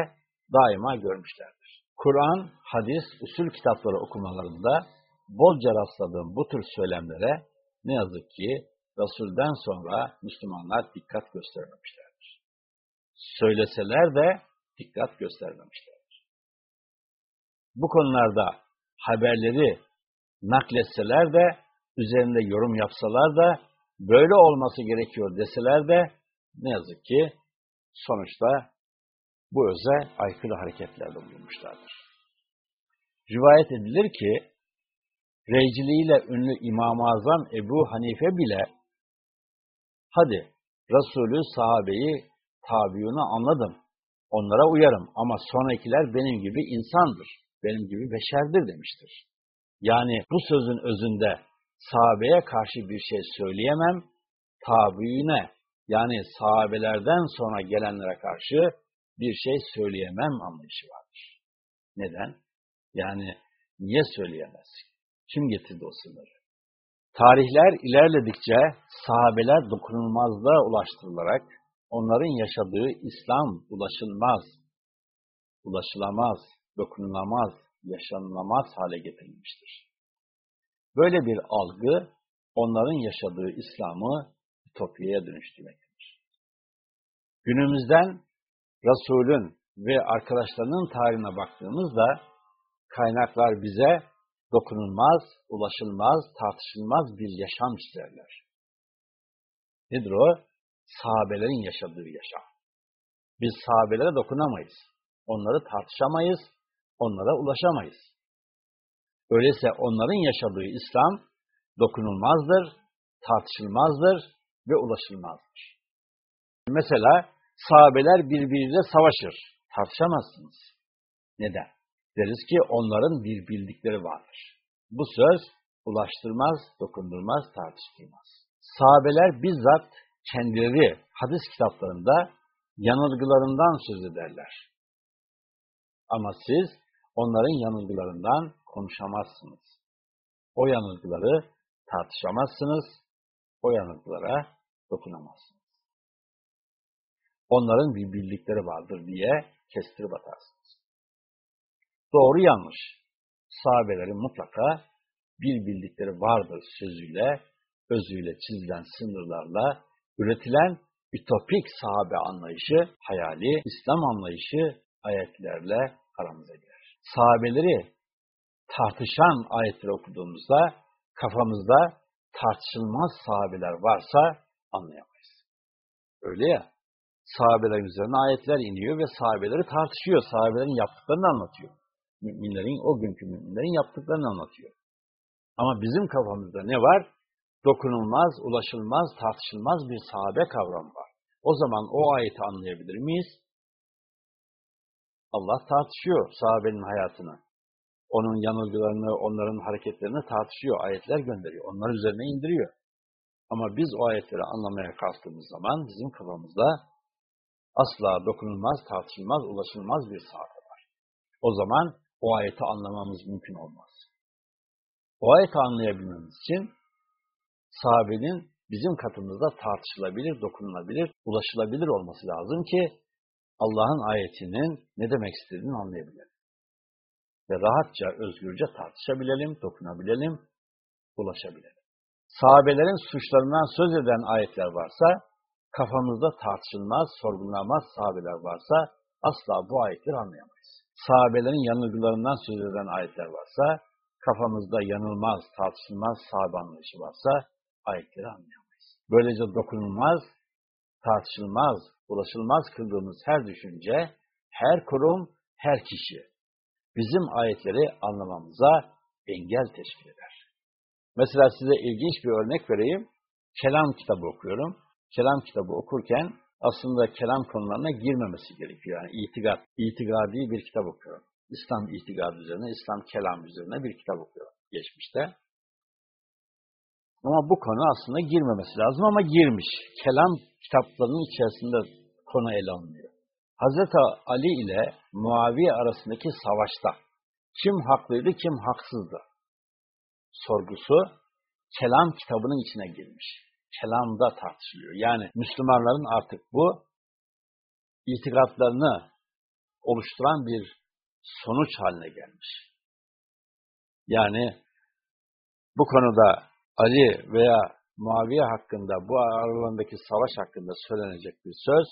daima görmüşlerdir. Kur'an, hadis, usul kitapları okumalarında bolca rastladığım bu tür söylemlere ne yazık ki Resul'den sonra Müslümanlar dikkat göstermemişlerdir. Söyleseler de dikkat göstermemişler bu konularda haberleri nakletseler de, üzerinde yorum yapsalar da, böyle olması gerekiyor deseler de, ne yazık ki sonuçta bu öze aykırı hareketlerde bulunmuşlardır. Rivayet edilir ki, reyciliğiyle ünlü İmam-ı Azam Ebu Hanife bile, hadi Resulü, sahabeyi, tabiunu anladım, onlara uyarım ama sonrakiler benim gibi insandır benim gibi beşerdir demiştir. Yani bu sözün özünde sahabeye karşı bir şey söyleyemem, tabiine yani sahabelerden sonra gelenlere karşı bir şey söyleyemem anlayışı vardır. Neden? Yani niye söyleyemez? Kim getirdi o sınırı? Tarihler ilerledikçe sahabeler dokunulmazlığa ulaştırılarak onların yaşadığı İslam ulaşılmaz, ulaşılamaz, dokunulamaz, yaşanılamaz hale getirilmiştir. Böyle bir algı onların yaşadığı İslam'ı ütopyaya dönüştürmektedir. Günümüzden Resul'ün ve arkadaşlarının tarihine baktığımızda kaynaklar bize dokunulmaz, ulaşılmaz, tartışılmaz bir yaşam isterler. Nedir o? Sahabelerin yaşadığı yaşam. Biz sahabelere dokunamayız. Onları tartışamayız, onlara ulaşamayız. Öyleyse onların yaşadığı İslam dokunulmazdır, tartışılmazdır ve ulaşılmazdır. Mesela sahabeler birbiriyle savaşır. Tartışamazsınız. Neden? Deriz ki onların bir bildikleri vardır. Bu söz ulaştırmaz, dokundurmaz, tartıştırmaz. Sahabeler bizzat kendileri hadis kitaplarında yanılgılarından söz ederler. Ama siz onların yanılgılarından konuşamazsınız. O yanılgıları tartışamazsınız, o yanılgılara dokunamazsınız. Onların bir bildikleri vardır diye kestirip atarsınız. Doğru yanlış. Sahabelerin mutlaka bir bildikleri vardır sözüyle, özüyle çizilen sınırlarla üretilen ütopik sahabe anlayışı, hayali, İslam anlayışı ayetlerle aramıza girer. Sahabeleri tartışan ayetleri okuduğumuzda kafamızda tartışılmaz sahabeler varsa anlayamayız. Öyle ya, sahabelerin üzerine ayetler iniyor ve sahabeleri tartışıyor, sahabelerin yaptıklarını anlatıyor. Müminlerin, o günkü müminlerin yaptıklarını anlatıyor. Ama bizim kafamızda ne var? Dokunulmaz, ulaşılmaz, tartışılmaz bir sahabe kavramı var. O zaman o ayeti anlayabilir miyiz? Allah tartışıyor sahabenin hayatını. Onun yanılgılarını, onların hareketlerini tartışıyor, ayetler gönderiyor. Onlar üzerine indiriyor. Ama biz o ayetleri anlamaya kalktığımız zaman bizim kafamızda asla dokunulmaz, tartışılmaz, ulaşılmaz bir sahabe var. O zaman o ayeti anlamamız mümkün olmaz. O ayeti anlayabilmemiz için sahabenin bizim katımızda tartışılabilir, dokunulabilir, ulaşılabilir olması lazım ki Allah'ın ayetinin ne demek istediğini anlayabilelim. Ve rahatça, özgürce tartışabilelim, dokunabilelim, ulaşabilelim. Sahabelerin suçlarından söz eden ayetler varsa, kafamızda tartışılmaz, sorgulanmaz sahabeler varsa, asla bu ayetleri anlayamayız. Sahabelerin yanılgılarından söz eden ayetler varsa, kafamızda yanılmaz, tartışılmaz sahabe anlayışı varsa, ayetleri anlayamayız. Böylece dokunulmaz, tartışılmaz, ulaşılmaz kıldığımız her düşünce, her kurum, her kişi bizim ayetleri anlamamıza engel teşkil eder. Mesela size ilginç bir örnek vereyim. Kelam kitabı okuyorum. Kelam kitabı okurken aslında kelam konularına girmemesi gerekiyor. Yani itikat, itikadi bir kitap okuyorum. İslam itikadı üzerine, İslam kelam üzerine bir kitap okuyorum geçmişte. Ama bu konu aslında girmemesi lazım ama girmiş. Kelam kitaplarının içerisinde konu ele alınıyor. Hazreti Ali ile Muaviye arasındaki savaşta kim haklıydı, kim haksızdı? Sorgusu kelam kitabının içine girmiş. Kelamda tartışılıyor. Yani Müslümanların artık bu itikatlarını oluşturan bir sonuç haline gelmiş. Yani bu konuda Ali veya Muaviye hakkında, bu aralarındaki savaş hakkında söylenecek bir söz,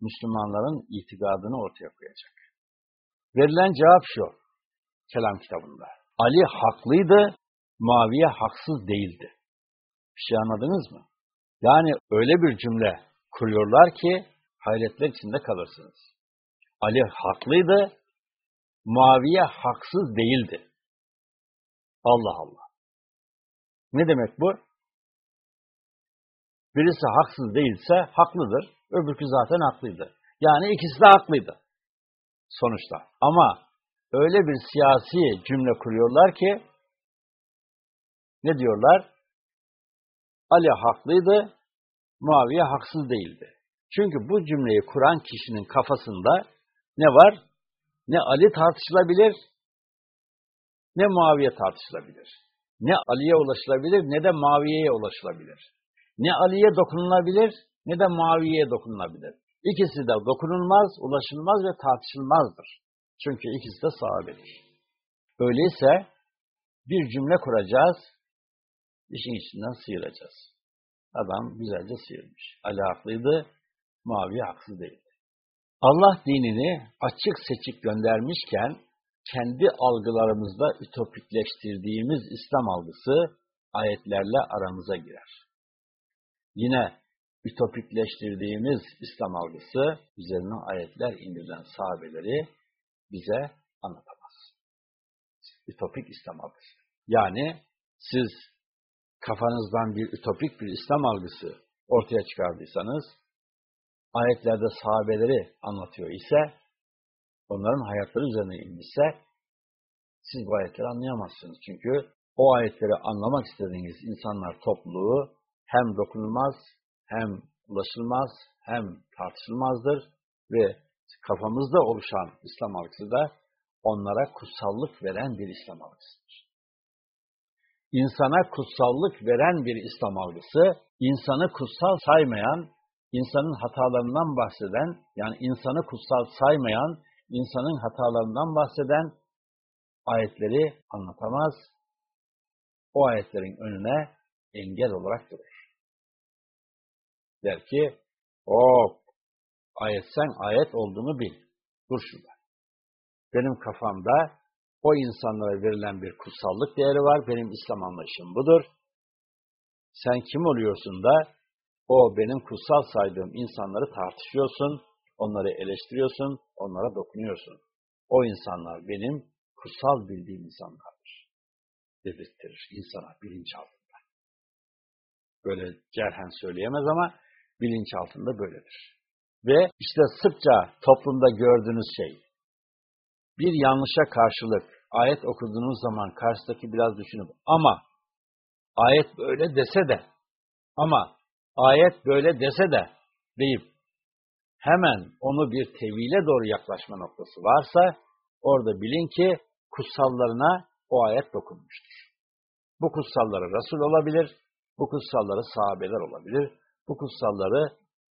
Müslümanların itikadını ortaya koyacak. Verilen cevap şu, kelam kitabında. Ali haklıydı, Muaviye haksız değildi. Bir şey anladınız mı? Yani öyle bir cümle kuruyorlar ki hayretler içinde kalırsınız. Ali haklıydı, Muaviye haksız değildi. Allah Allah. Ne demek bu? Birisi haksız değilse haklıdır. Öbürkü zaten haklıydı. Yani ikisi de haklıydı. Sonuçta. Ama öyle bir siyasi cümle kuruyorlar ki ne diyorlar? Ali haklıydı, Muaviye haksız değildi. Çünkü bu cümleyi kuran kişinin kafasında ne var? Ne Ali tartışılabilir, ne Muaviye tartışılabilir. Ne Ali'ye ulaşılabilir, ne de Muaviye'ye ulaşılabilir. Ne Ali'ye dokunulabilir, ne de Muaviye'ye dokunulabilir. İkisi de dokunulmaz, ulaşılmaz ve tartışılmazdır. Çünkü ikisi de sahabedir. Öyleyse bir cümle kuracağız, işin içinden sıyıracağız. Adam güzelce sıyırmış. Ali haklıydı, Muaviye haksız değildi. Allah dinini açık seçik göndermişken, kendi algılarımızda ütopikleştirdiğimiz İslam algısı ayetlerle aramıza girer. Yine ütopikleştirdiğimiz İslam algısı üzerine ayetler indirilen sahabeleri bize anlatamaz. Ütopik İslam algısı. Yani siz kafanızdan bir ütopik bir İslam algısı ortaya çıkardıysanız, ayetlerde sahabeleri anlatıyor ise, onların hayatları üzerine inmişse, siz bu ayetleri anlayamazsınız. Çünkü o ayetleri anlamak istediğiniz insanlar topluluğu hem dokunulmaz, hem ulaşılmaz, hem tartışılmazdır ve kafamızda oluşan İslam algısı da onlara kutsallık veren bir İslam algısıdır. İnsana kutsallık veren bir İslam algısı, insanı kutsal saymayan, insanın hatalarından bahseden, yani insanı kutsal saymayan, insanın hatalarından bahseden ayetleri anlatamaz. O ayetlerin önüne engel olarak durur. Der ki, o ayet sen ayet olduğunu bil. Dur şurada. Benim kafamda o insanlara verilen bir kutsallık değeri var. Benim İslam anlayışım budur. Sen kim oluyorsun da o benim kutsal saydığım insanları tartışıyorsun, onları eleştiriyorsun, onlara dokunuyorsun. O insanlar benim kutsal bildiğim insanlardır. Dedirttirir insana bilinçaltında. Böyle cerhen söyleyemez ama bilinçaltında böyledir. Ve işte sıkça toplumda gördüğünüz şey, bir yanlışa karşılık ayet okuduğunuz zaman karşıdaki biraz düşünüp ama ayet böyle dese de ama ayet böyle dese de deyip hemen onu bir tevile doğru yaklaşma noktası varsa orada bilin ki kutsallarına o ayet dokunmuştur. Bu kutsalları Resul olabilir, bu kutsalları sahabeler olabilir, bu kutsalları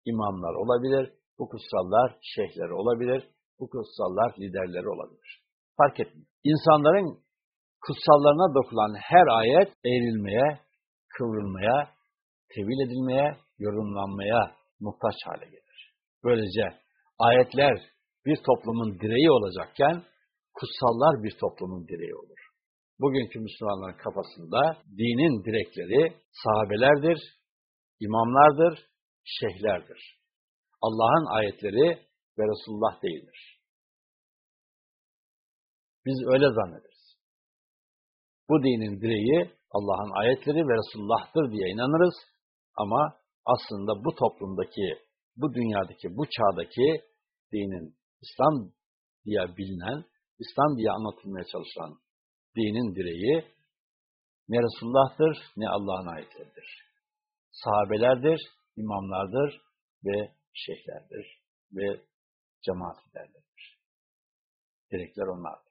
imamlar olabilir, bu kutsallar şeyhleri olabilir, bu kutsallar liderleri olabilir. Fark etmiyor. İnsanların kutsallarına dokunan her ayet eğrilmeye, kıvrılmaya, tevil edilmeye, yorumlanmaya muhtaç hale gelir. Böylece ayetler bir toplumun direği olacakken kutsallar bir toplumun direği olur. Bugünkü Müslümanların kafasında dinin direkleri sahabelerdir, imamlardır, şeyhlerdir. Allah'ın ayetleri ve Resulullah değildir. Biz öyle zannederiz. Bu dinin direği Allah'ın ayetleri ve Resulullah'tır diye inanırız ama aslında bu toplumdaki, bu dünyadaki, bu çağdaki dinin İslam diye bilinen, İslam diye anlatılmaya çalışılan dinin direği ne Resulullah'tır ne Allah'ın ayetleridir. Sahabelerdir, imamlardır ve şeyhlerdir ve cemaat liderleridir. Direkler onlardır.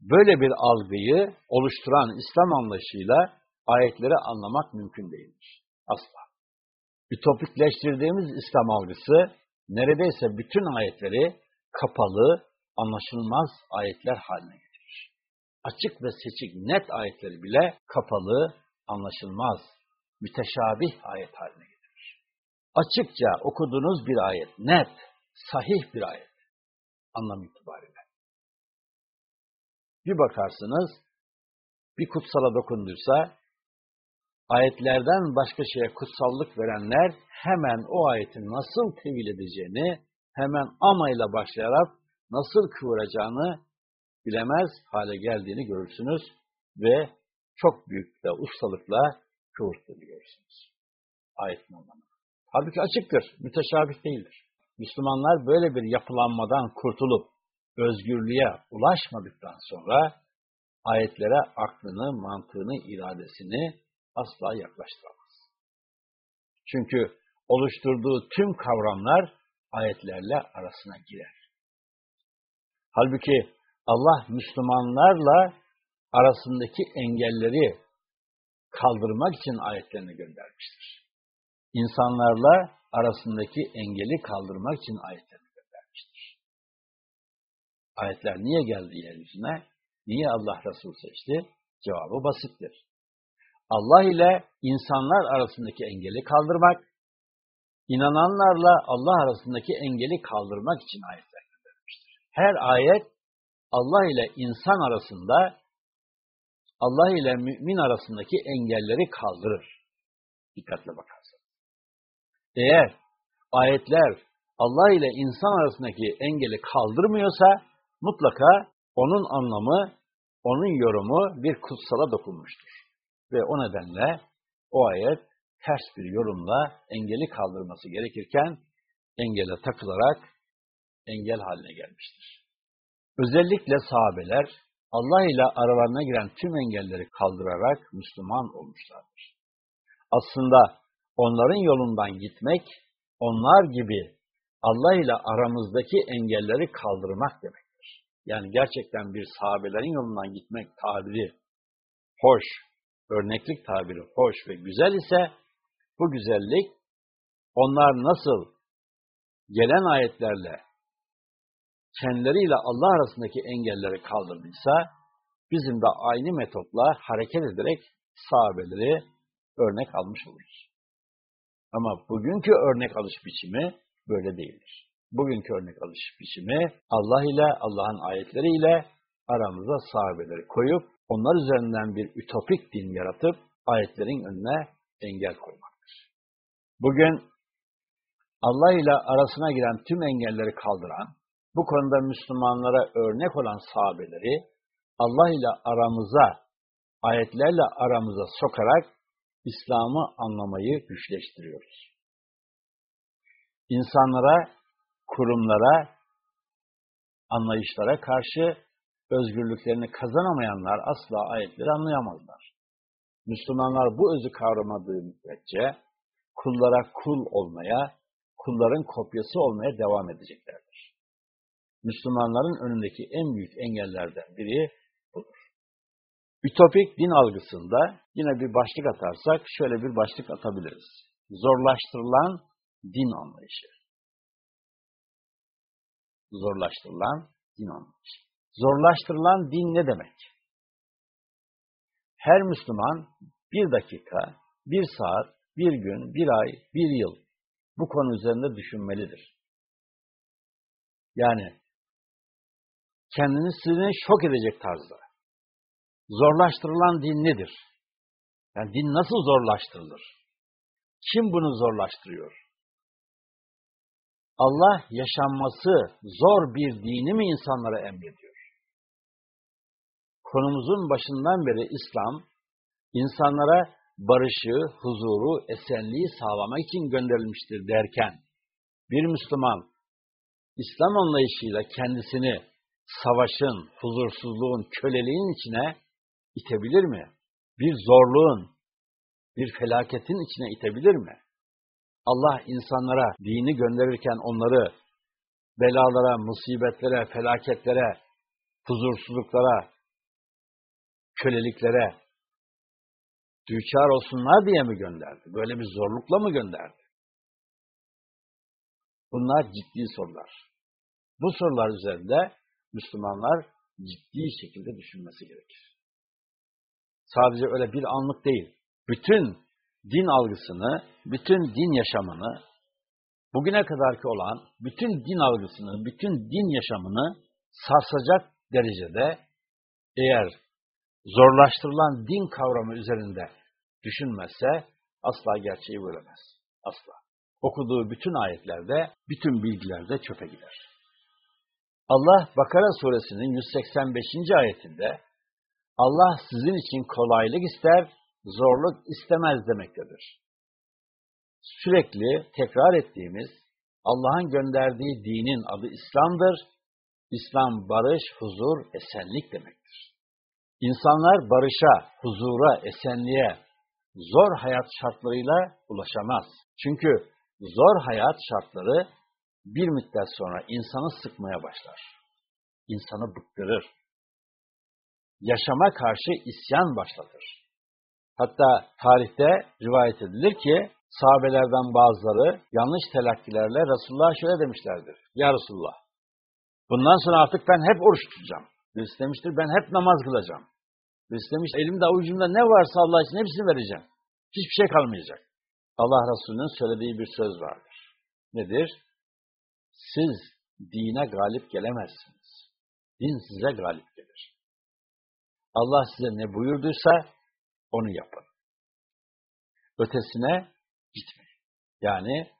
Böyle bir algıyı oluşturan İslam anlayışıyla ayetleri anlamak mümkün değildir. Asla. Ütopikleştirdiğimiz İslam algısı neredeyse bütün ayetleri kapalı, anlaşılmaz ayetler haline getirir. Açık ve seçik net ayetleri bile kapalı, anlaşılmaz, müteşabih ayet haline getirir. Açıkça okuduğunuz bir ayet, net, sahih bir ayet anlam itibariyle. Bir bakarsınız, bir kutsala dokunduysa, ayetlerden başka şeye kutsallık verenler hemen o ayetin nasıl tevil edeceğini, hemen amayla başlayarak nasıl kıvıracağını bilemez hale geldiğini görürsünüz ve çok büyük de ustalıkla kıvırttığını görürsünüz. Ayetin anlamı. Halbuki açıktır, müteşabih değildir. Müslümanlar böyle bir yapılanmadan kurtulup özgürlüğe ulaşmadıktan sonra ayetlere aklını, mantığını, iradesini asla yaklaştıramaz. Çünkü oluşturduğu tüm kavramlar ayetlerle arasına girer. Halbuki Allah Müslümanlarla arasındaki engelleri kaldırmak için ayetlerini göndermiştir. İnsanlarla arasındaki engeli kaldırmak için ayetlerini. Ayetler niye geldi yeryüzüne? Niye Allah Resul seçti? Cevabı basittir. Allah ile insanlar arasındaki engeli kaldırmak, inananlarla Allah arasındaki engeli kaldırmak için ayetler Her ayet Allah ile insan arasında, Allah ile mümin arasındaki engelleri kaldırır. Dikkatle bakarsanız. Eğer ayetler Allah ile insan arasındaki engeli kaldırmıyorsa mutlaka onun anlamı, onun yorumu bir kutsala dokunmuştur. Ve o nedenle o ayet ters bir yorumla engeli kaldırması gerekirken engele takılarak engel haline gelmiştir. Özellikle sahabeler Allah ile aralarına giren tüm engelleri kaldırarak Müslüman olmuşlardır. Aslında onların yolundan gitmek, onlar gibi Allah ile aramızdaki engelleri kaldırmak demektir. Yani gerçekten bir sahabelerin yolundan gitmek tabiri hoş, örneklik tabiri hoş ve güzel ise bu güzellik onlar nasıl gelen ayetlerle kendileriyle Allah arasındaki engelleri kaldırdıysa bizim de aynı metotla hareket ederek sahabeleri örnek almış oluruz. Ama bugünkü örnek alış biçimi böyle değildir. Bugünkü örnek alış biçimi Allah ile Allah'ın ayetleriyle aramıza sahabeleri koyup onlar üzerinden bir ütopik din yaratıp ayetlerin önüne engel koymaktır. Bugün Allah ile arasına giren tüm engelleri kaldıran, bu konuda Müslümanlara örnek olan sahabeleri Allah ile aramıza, ayetlerle aramıza sokarak İslam'ı anlamayı güçleştiriyoruz. İnsanlara, kurumlara, anlayışlara karşı özgürlüklerini kazanamayanlar asla ayetleri anlayamazlar. Müslümanlar bu özü kavramadığı müddetçe kullara kul olmaya, kulların kopyası olmaya devam edeceklerdir. Müslümanların önündeki en büyük engellerden biri budur. Ütopik din algısında yine bir başlık atarsak şöyle bir başlık atabiliriz. Zorlaştırılan din anlayışı. Zorlaştırılan din anlayışı. Zorlaştırılan din ne demek? Her Müslüman bir dakika, bir saat, bir gün, bir ay, bir yıl bu konu üzerinde düşünmelidir. Yani kendini sizi şok edecek tarzda. Zorlaştırılan din nedir? Yani din nasıl zorlaştırılır? Kim bunu zorlaştırıyor? Allah yaşanması zor bir dini mi insanlara emrediyor? Konumuzun başından beri İslam, insanlara barışı, huzuru, esenliği sağlamak için gönderilmiştir derken, bir Müslüman, İslam anlayışıyla kendisini savaşın, huzursuzluğun, köleliğin içine itebilir mi? Bir zorluğun, bir felaketin içine itebilir mi? Allah insanlara dini gönderirken onları belalara, musibetlere, felaketlere, huzursuzluklara, köleliklere düçar olsunlar diye mi gönderdi? Böyle bir zorlukla mı gönderdi? Bunlar ciddi sorular. Bu sorular üzerinde Müslümanlar ciddi şekilde düşünmesi gerekir. Sadece öyle bir anlık değil. Bütün din algısını, bütün din yaşamını, bugüne kadarki olan bütün din algısını, bütün din yaşamını sarsacak derecede eğer zorlaştırılan din kavramı üzerinde düşünmezse asla gerçeği göremez. Asla. Okuduğu bütün ayetlerde, bütün bilgilerde çöpe gider. Allah Bakara suresinin 185. ayetinde Allah sizin için kolaylık ister, zorluk istemez demektedir. Sürekli tekrar ettiğimiz Allah'ın gönderdiği dinin adı İslam'dır. İslam barış, huzur, esenlik demektir. İnsanlar barışa, huzura, esenliğe, zor hayat şartlarıyla ulaşamaz. Çünkü zor hayat şartları bir müddet sonra insanı sıkmaya başlar. İnsanı bıktırır. Yaşama karşı isyan başlatır. Hatta tarihte rivayet edilir ki sahabelerden bazıları yanlış telakkilerle Resulullah'a şöyle demişlerdir. Ya Resulullah, bundan sonra artık ben hep oruç tutacağım. Birisi demiştir ben hep namaz kılacağım. Birisi demiş elimde avucumda ne varsa Allah için hepsini vereceğim. Hiçbir şey kalmayacak. Allah Resulü'nün söylediği bir söz vardır. Nedir? Siz dine galip gelemezsiniz. din size galip gelir. Allah size ne buyurduysa onu yapın. Ötesine gitmeyin. Yani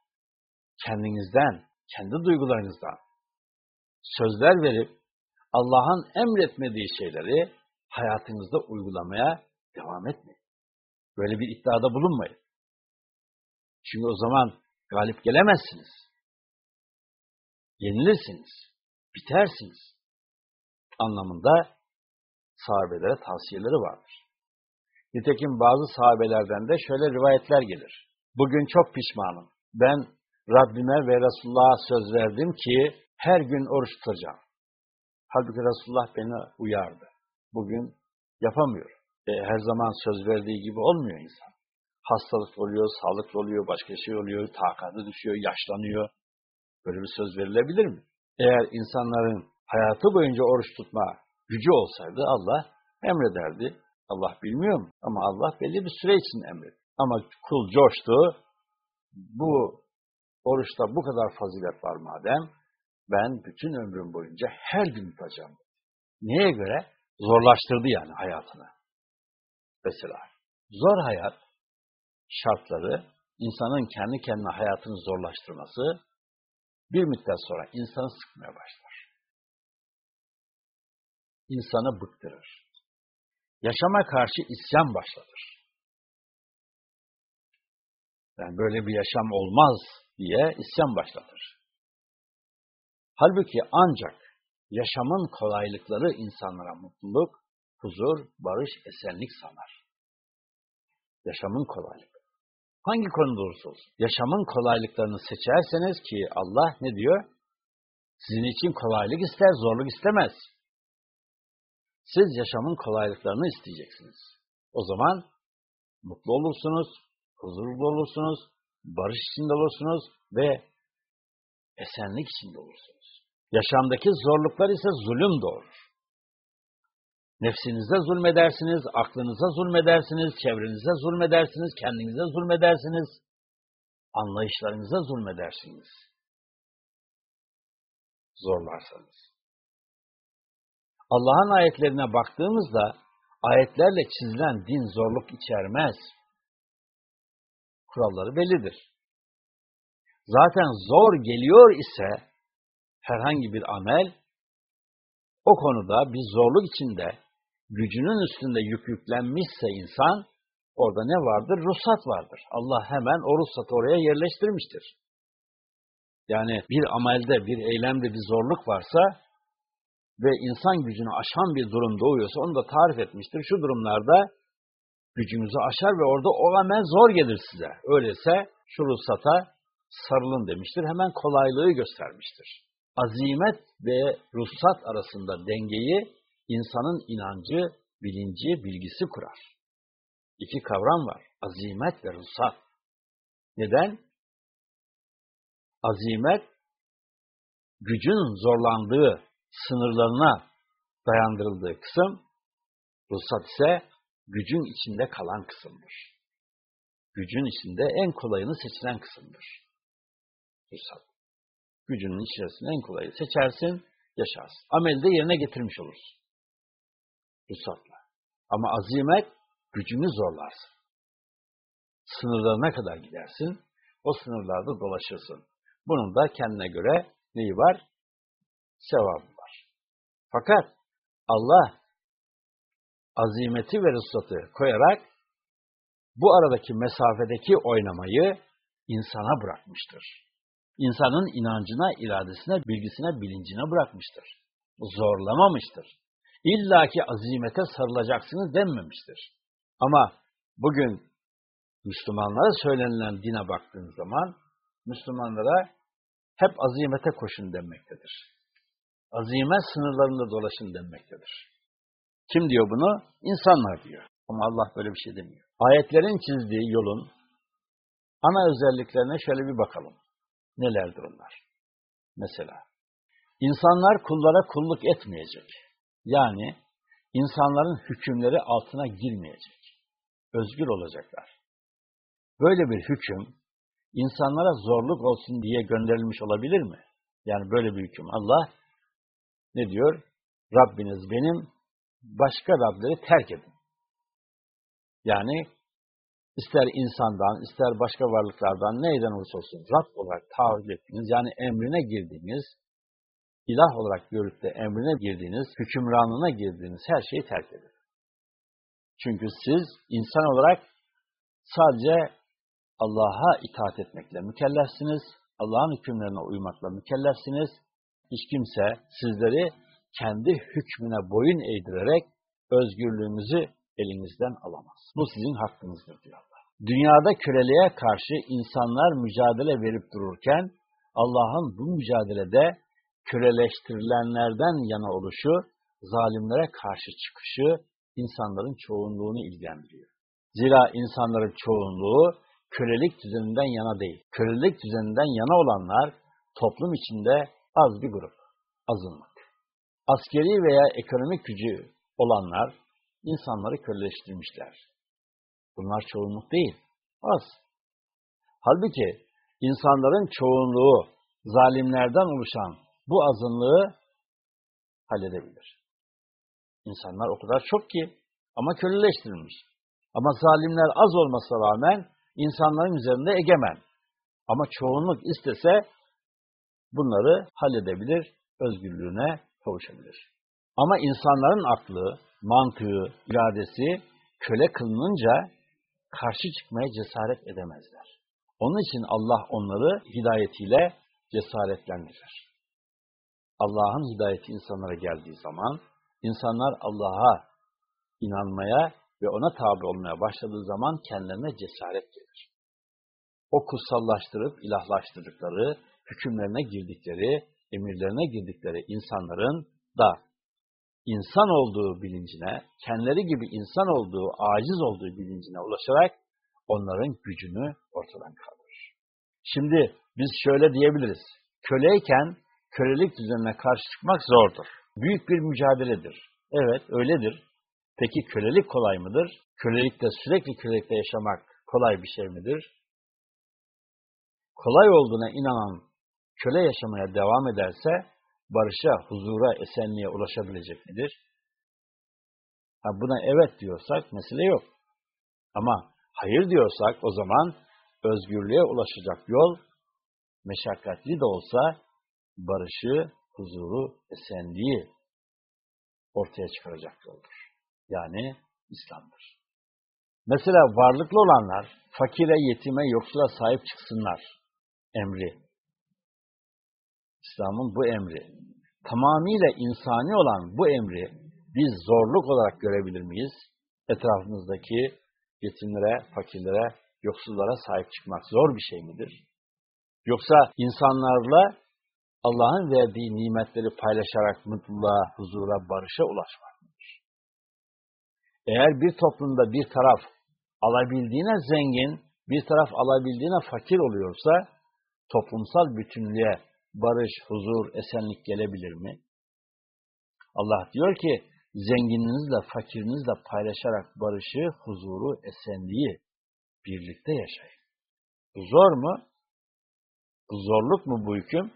kendinizden, kendi duygularınızdan sözler verip Allah'ın emretmediği şeyleri hayatınızda uygulamaya devam etmeyin. Böyle bir iddiada bulunmayın. Çünkü o zaman galip gelemezsiniz. Yenilirsiniz. Bitersiniz. Anlamında sahabelere tavsiyeleri vardır. Nitekim bazı sahabelerden de şöyle rivayetler gelir. Bugün çok pişmanım. Ben Rabbime ve Resulullah'a söz verdim ki her gün oruç tutacağım. Halbuki Resulullah beni uyardı. Bugün yapamıyor. E, her zaman söz verdiği gibi olmuyor insan. Hastalık oluyor, sağlık oluyor, başka şey oluyor, takatı düşüyor, yaşlanıyor. Böyle bir söz verilebilir mi? Eğer insanların hayatı boyunca oruç tutma gücü olsaydı Allah emrederdi. Allah bilmiyor mu? Ama Allah belli bir süre için emretti. Ama kul coştu. Bu oruçta bu kadar fazilet var madem, ben bütün ömrüm boyunca her gün tutacağım. Neye göre? Zorlaştırdı yani hayatını. Mesela zor hayat şartları insanın kendi kendine hayatını zorlaştırması bir müddet sonra insanı sıkmaya başlar. İnsanı bıktırır. Yaşama karşı isyan başlatır. Yani böyle bir yaşam olmaz diye isyan başlatır. Halbuki ancak yaşamın kolaylıkları insanlara mutluluk, huzur, barış, esenlik sanar. Yaşamın kolaylıkları. Hangi konuda olursa olsun. Yaşamın kolaylıklarını seçerseniz ki Allah ne diyor? Sizin için kolaylık ister, zorluk istemez. Siz yaşamın kolaylıklarını isteyeceksiniz. O zaman mutlu olursunuz, huzurlu olursunuz, barış içinde olursunuz ve esenlik içinde olursunuz. Yaşamdaki zorluklar ise zulüm doğurur. Nefsinize zulmedersiniz, aklınıza zulmedersiniz, çevrenize zulmedersiniz, kendinize zulmedersiniz, anlayışlarınıza zulmedersiniz. Zorlarsanız. Allah'ın ayetlerine baktığımızda ayetlerle çizilen din zorluk içermez. Kuralları bellidir. Zaten zor geliyor ise herhangi bir amel o konuda bir zorluk içinde gücünün üstünde yük yüklenmişse insan orada ne vardır? Ruhsat vardır. Allah hemen o ruhsatı oraya yerleştirmiştir. Yani bir amelde, bir eylemde bir zorluk varsa ve insan gücünü aşan bir durum doğuyorsa onu da tarif etmiştir. Şu durumlarda gücünüzü aşar ve orada o amel zor gelir size. Öyleyse şu ruhsata sarılın demiştir. Hemen kolaylığı göstermiştir. Azimet ve ruhsat arasında dengeyi insanın inancı, bilinci, bilgisi kurar. İki kavram var. Azimet ve ruhsat. Neden? Azimet, gücün zorlandığı, sınırlarına dayandırıldığı kısım, ruhsat ise gücün içinde kalan kısımdır. Gücün içinde en kolayını seçilen kısımdır. Ruhsat. Gücünün içerisinde en kolayı seçersin, yaşarsın. Amelde yerine getirmiş olursun. Ruhsatla. Ama azimet, gücünü zorlarsın. Sınırlarına kadar gidersin, o sınırlarda dolaşırsın. Bunun da kendine göre neyi var? Sevabı. Fakat Allah azimeti ve ruhsatı koyarak bu aradaki mesafedeki oynamayı insana bırakmıştır. İnsanın inancına, iradesine, bilgisine, bilincine bırakmıştır. Zorlamamıştır. İlla ki azimete sarılacaksınız denmemiştir. Ama bugün Müslümanlara söylenilen dine baktığın zaman Müslümanlara hep azimete koşun denmektedir. Azimet sınırlarında dolaşın denmektedir. Kim diyor bunu? İnsanlar diyor. Ama Allah böyle bir şey demiyor. Ayetlerin çizdiği yolun ana özelliklerine şöyle bir bakalım. Nelerdir onlar? Mesela, insanlar kullara kulluk etmeyecek. Yani, insanların hükümleri altına girmeyecek. Özgür olacaklar. Böyle bir hüküm, insanlara zorluk olsun diye gönderilmiş olabilir mi? Yani böyle bir hüküm. Allah ne diyor? Rabbiniz benim, başka Rableri terk edin. Yani ister insandan, ister başka varlıklardan neyden olursa olsun Rab olarak tahayyül ettiğiniz, yani emrine girdiğiniz, ilah olarak görüp de emrine girdiğiniz, hükümranlığına girdiğiniz her şeyi terk edin. Çünkü siz insan olarak sadece Allah'a itaat etmekle mükellefsiniz, Allah'ın hükümlerine uymakla mükellefsiniz. Hiç kimse sizleri kendi hükmüne boyun eğdirerek özgürlüğünüzü elinizden alamaz. Bu sizin hakkınızdır diyor Allah. Dünyada köleliğe karşı insanlar mücadele verip dururken Allah'ın bu mücadelede köleleştirilenlerden yana oluşu, zalimlere karşı çıkışı insanların çoğunluğunu ilgilendiriyor. Zira insanların çoğunluğu kölelik düzeninden yana değil. Kölelik düzeninden yana olanlar toplum içinde az bir grup, azınlık. Askeri veya ekonomik gücü olanlar insanları köleleştirmişler. Bunlar çoğunluk değil, az. Halbuki insanların çoğunluğu zalimlerden oluşan bu azınlığı halledebilir. İnsanlar o kadar çok ki ama köleleştirilmiş. Ama zalimler az olmasına rağmen insanların üzerinde egemen. Ama çoğunluk istese bunları halledebilir, özgürlüğüne kavuşabilir. Ama insanların aklı, mantığı, iradesi köle kılınınca karşı çıkmaya cesaret edemezler. Onun için Allah onları hidayetiyle cesaretlendirir. Allah'ın hidayeti insanlara geldiği zaman, insanlar Allah'a inanmaya ve ona tabi olmaya başladığı zaman kendilerine cesaret gelir. O kutsallaştırıp ilahlaştırdıkları, hükümlerine girdikleri, emirlerine girdikleri insanların da insan olduğu bilincine, kendileri gibi insan olduğu, aciz olduğu bilincine ulaşarak onların gücünü ortadan kaldırır. Şimdi biz şöyle diyebiliriz. Köleyken kölelik düzenine karşı çıkmak zordur. Büyük bir mücadeledir. Evet öyledir. Peki kölelik kolay mıdır? Kölelikte sürekli kölelikte yaşamak kolay bir şey midir? Kolay olduğuna inanan köle yaşamaya devam ederse barışa, huzura, esenliğe ulaşabilecek midir? Ha buna evet diyorsak mesele yok. Ama hayır diyorsak o zaman özgürlüğe ulaşacak yol meşakkatli de olsa barışı, huzuru, esenliği ortaya çıkaracak yoldur. Yani İslam'dır. Mesela varlıklı olanlar fakire, yetime, yoksula sahip çıksınlar emri. İslam'ın bu emri. Tamamıyla insani olan bu emri biz zorluk olarak görebilir miyiz? Etrafımızdaki yetimlere, fakirlere, yoksullara sahip çıkmak zor bir şey midir? Yoksa insanlarla Allah'ın verdiği nimetleri paylaşarak mutluluğa, huzura, barışa ulaşmak mıdır? Eğer bir toplumda bir taraf alabildiğine zengin, bir taraf alabildiğine fakir oluyorsa, toplumsal bütünlüğe barış, huzur, esenlik gelebilir mi? Allah diyor ki, zengininizle, fakirinizle paylaşarak barışı, huzuru, esenliği birlikte yaşayın. Bu zor mu? Bu zorluk mu bu hüküm?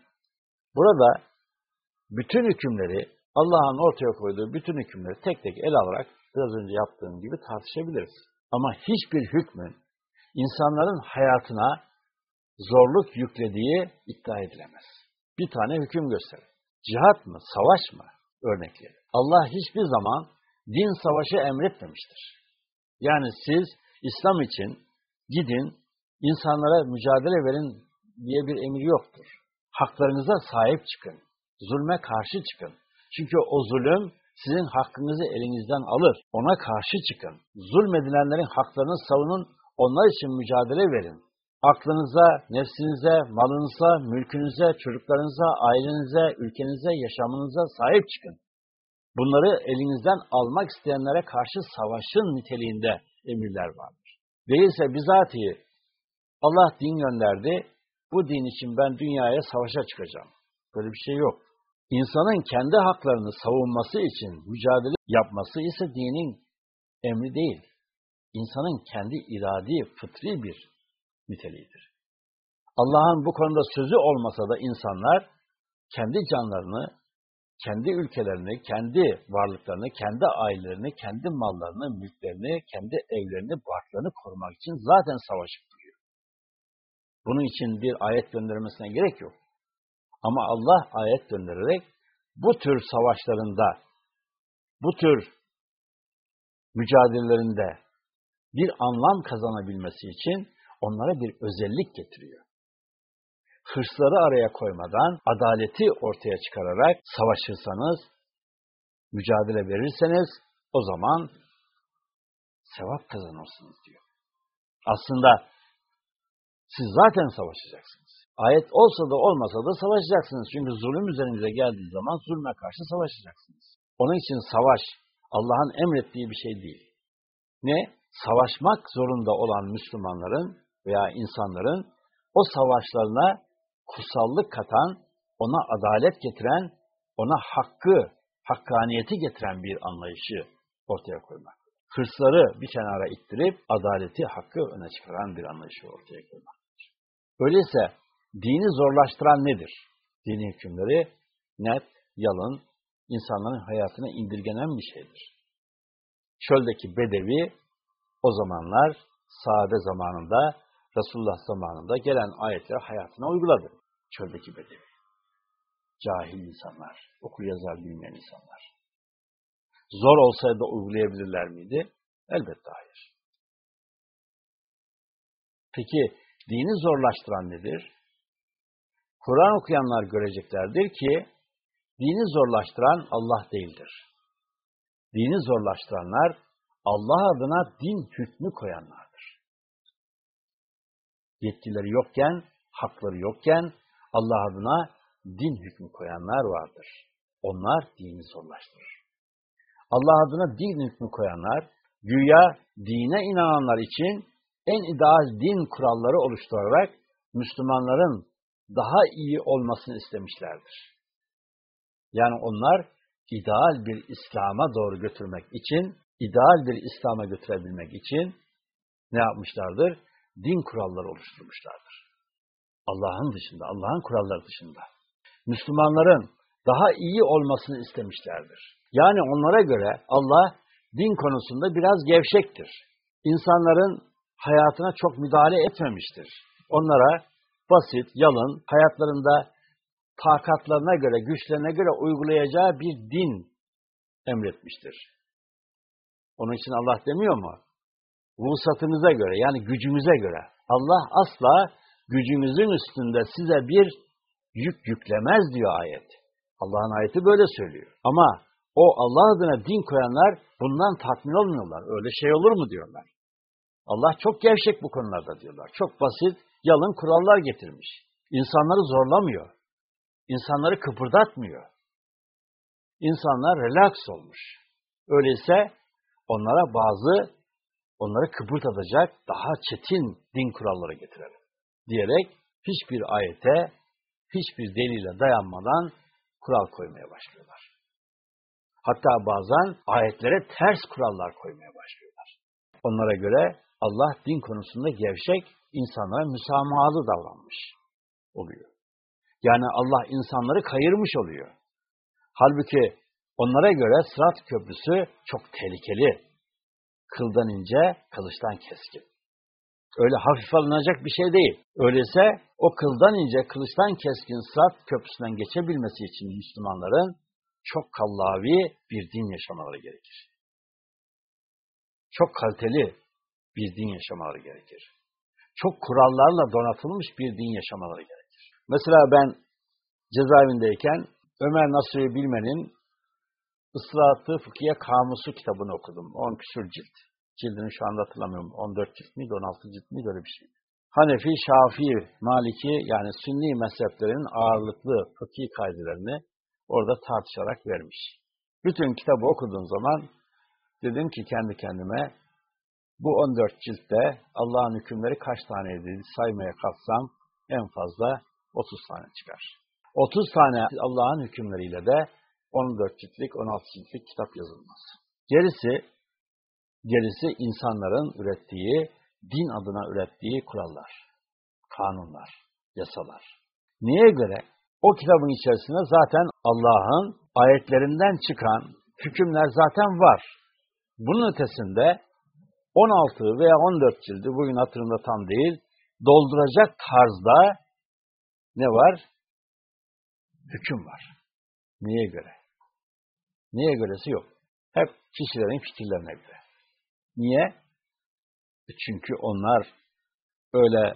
Burada bütün hükümleri, Allah'ın ortaya koyduğu bütün hükümleri tek tek ele alarak biraz önce yaptığım gibi tartışabiliriz. Ama hiçbir hükmün insanların hayatına zorluk yüklediği iddia edilemez. Bir tane hüküm gösterin. Cihat mı, savaş mı? Örnekleri. Allah hiçbir zaman din savaşı emretmemiştir. Yani siz İslam için gidin, insanlara mücadele verin diye bir emir yoktur. Haklarınıza sahip çıkın. Zulme karşı çıkın. Çünkü o zulüm sizin hakkınızı elinizden alır. Ona karşı çıkın. Zulmedilenlerin haklarını savunun, onlar için mücadele verin. Aklınıza, nefsinize, malınıza, mülkünüze, çocuklarınıza, ailenize, ülkenize, yaşamınıza sahip çıkın. Bunları elinizden almak isteyenlere karşı savaşın niteliğinde emirler vardır. Değilse bizatihi Allah din gönderdi, bu din için ben dünyaya savaşa çıkacağım. Böyle bir şey yok. İnsanın kendi haklarını savunması için mücadele yapması ise dinin emri değil. İnsanın kendi iradi, fıtri bir niteliğidir. Allah'ın bu konuda sözü olmasa da insanlar kendi canlarını, kendi ülkelerini, kendi varlıklarını, kendi ailelerini, kendi mallarını, mülklerini, kendi evlerini, barklarını korumak için zaten savaşıp duruyor. Bunun için bir ayet göndermesine gerek yok. Ama Allah ayet göndererek bu tür savaşlarında, bu tür mücadelelerinde bir anlam kazanabilmesi için onlara bir özellik getiriyor hırsları araya koymadan, adaleti ortaya çıkararak savaşırsanız, mücadele verirseniz, o zaman sevap kazanırsınız diyor. Aslında siz zaten savaşacaksınız. Ayet olsa da olmasa da savaşacaksınız. Çünkü zulüm üzerinize geldiği zaman zulme karşı savaşacaksınız. Onun için savaş Allah'ın emrettiği bir şey değil. Ne? Savaşmak zorunda olan Müslümanların veya insanların o savaşlarına kutsallık katan, ona adalet getiren, ona hakkı, hakkaniyeti getiren bir anlayışı ortaya koymak. Hırsları bir kenara ittirip adaleti, hakkı öne çıkaran bir anlayışı ortaya koymaktır. Öyleyse dini zorlaştıran nedir? Dini hükümleri net, yalın, insanların hayatına indirgenen bir şeydir. Çöldeki bedevi o zamanlar sade zamanında Resulullah zamanında gelen ayetleri hayatına uyguladı çöldeki bedevi. Cahil insanlar, oku yazar bilmeyen insanlar. Zor olsaydı uygulayabilirler miydi? Elbette hayır. Peki dini zorlaştıran nedir? Kur'an okuyanlar göreceklerdir ki dini zorlaştıran Allah değildir. Dini zorlaştıranlar Allah adına din hükmü koyanlardır. Yetkileri yokken, hakları yokken Allah adına din hükmü koyanlar vardır. Onlar dini zorlaştırır. Allah adına din hükmü koyanlar, güya dine inananlar için en ideal din kuralları oluşturarak Müslümanların daha iyi olmasını istemişlerdir. Yani onlar ideal bir İslam'a doğru götürmek için, ideal bir İslam'a götürebilmek için ne yapmışlardır? Din kuralları oluşturmuşlardır. Allah'ın dışında, Allah'ın kuralları dışında. Müslümanların daha iyi olmasını istemişlerdir. Yani onlara göre Allah din konusunda biraz gevşektir. İnsanların hayatına çok müdahale etmemiştir. Onlara basit, yalın, hayatlarında takatlarına göre, güçlerine göre uygulayacağı bir din emretmiştir. Onun için Allah demiyor mu? Vusatınıza göre, yani gücümüze göre. Allah asla gücünüzün üstünde size bir yük yüklemez diyor ayet. Allah'ın ayeti böyle söylüyor. Ama o Allah adına din koyanlar bundan tatmin olmuyorlar. Öyle şey olur mu diyorlar. Allah çok gevşek bu konularda diyorlar. Çok basit, yalın kurallar getirmiş. İnsanları zorlamıyor. İnsanları kıpırdatmıyor. İnsanlar relax olmuş. Öyleyse onlara bazı onları kıpırdatacak daha çetin din kuralları getirelim diyerek hiçbir ayete, hiçbir delile dayanmadan kural koymaya başlıyorlar. Hatta bazen ayetlere ters kurallar koymaya başlıyorlar. Onlara göre Allah din konusunda gevşek, insanlara müsamahalı davranmış oluyor. Yani Allah insanları kayırmış oluyor. Halbuki onlara göre Sırat Köprüsü çok tehlikeli. Kıldan ince, kılıçtan keskin. Öyle hafif alınacak bir şey değil. Öyleyse o kıldan ince, kılıçtan keskin Sırat Köprüsü'nden geçebilmesi için Müslümanların çok kallavi bir din yaşamaları gerekir. Çok kaliteli bir din yaşamaları gerekir. Çok kurallarla donatılmış bir din yaşamaları gerekir. Mesela ben cezaevindeyken Ömer Nasuhi Bilmen'in Islah-ı Fıkhiye Kamusu kitabını okudum. 10 küsur cilt cildini şu anda hatırlamıyorum. 14 cilt miydi, 16 cilt miydi öyle bir şey. Hanefi, Şafii, Maliki yani Sünni mezheplerin ağırlıklı fıkhi kaidelerini orada tartışarak vermiş. Bütün kitabı okuduğum zaman dedim ki kendi kendime bu 14 ciltte Allah'ın hükümleri kaç taneydi saymaya kalksam en fazla 30 tane çıkar. 30 tane Allah'ın hükümleriyle de 14 ciltlik, 16 ciltlik kitap yazılmaz. Gerisi Gerisi insanların ürettiği, din adına ürettiği kurallar, kanunlar, yasalar. Niye göre? O kitabın içerisinde zaten Allah'ın ayetlerinden çıkan hükümler zaten var. Bunun ötesinde 16 veya 14 cildi, bugün hatırımda tam değil, dolduracak tarzda ne var? Hüküm var. Niye göre? Niye göresi yok. Hep kişilerin fikirlerine göre. Niye? E çünkü onlar öyle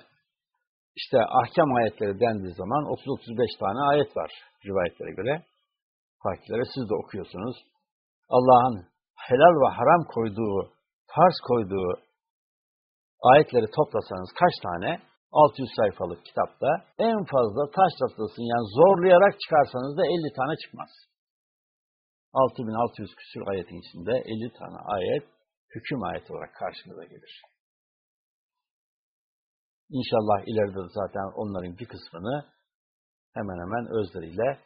işte ahkam ayetleri dendiği zaman 30-35 tane ayet var rivayetlere göre. Fakirlere siz de okuyorsunuz. Allah'ın helal ve haram koyduğu, farz koyduğu ayetleri toplasanız kaç tane? 600 sayfalık kitapta en fazla taş taslasın yani zorlayarak çıkarsanız da 50 tane çıkmaz. 6600 küsur ayetin içinde 50 tane ayet hüküm ayeti olarak karşımıza gelir. İnşallah ileride de zaten onların bir kısmını hemen hemen özleriyle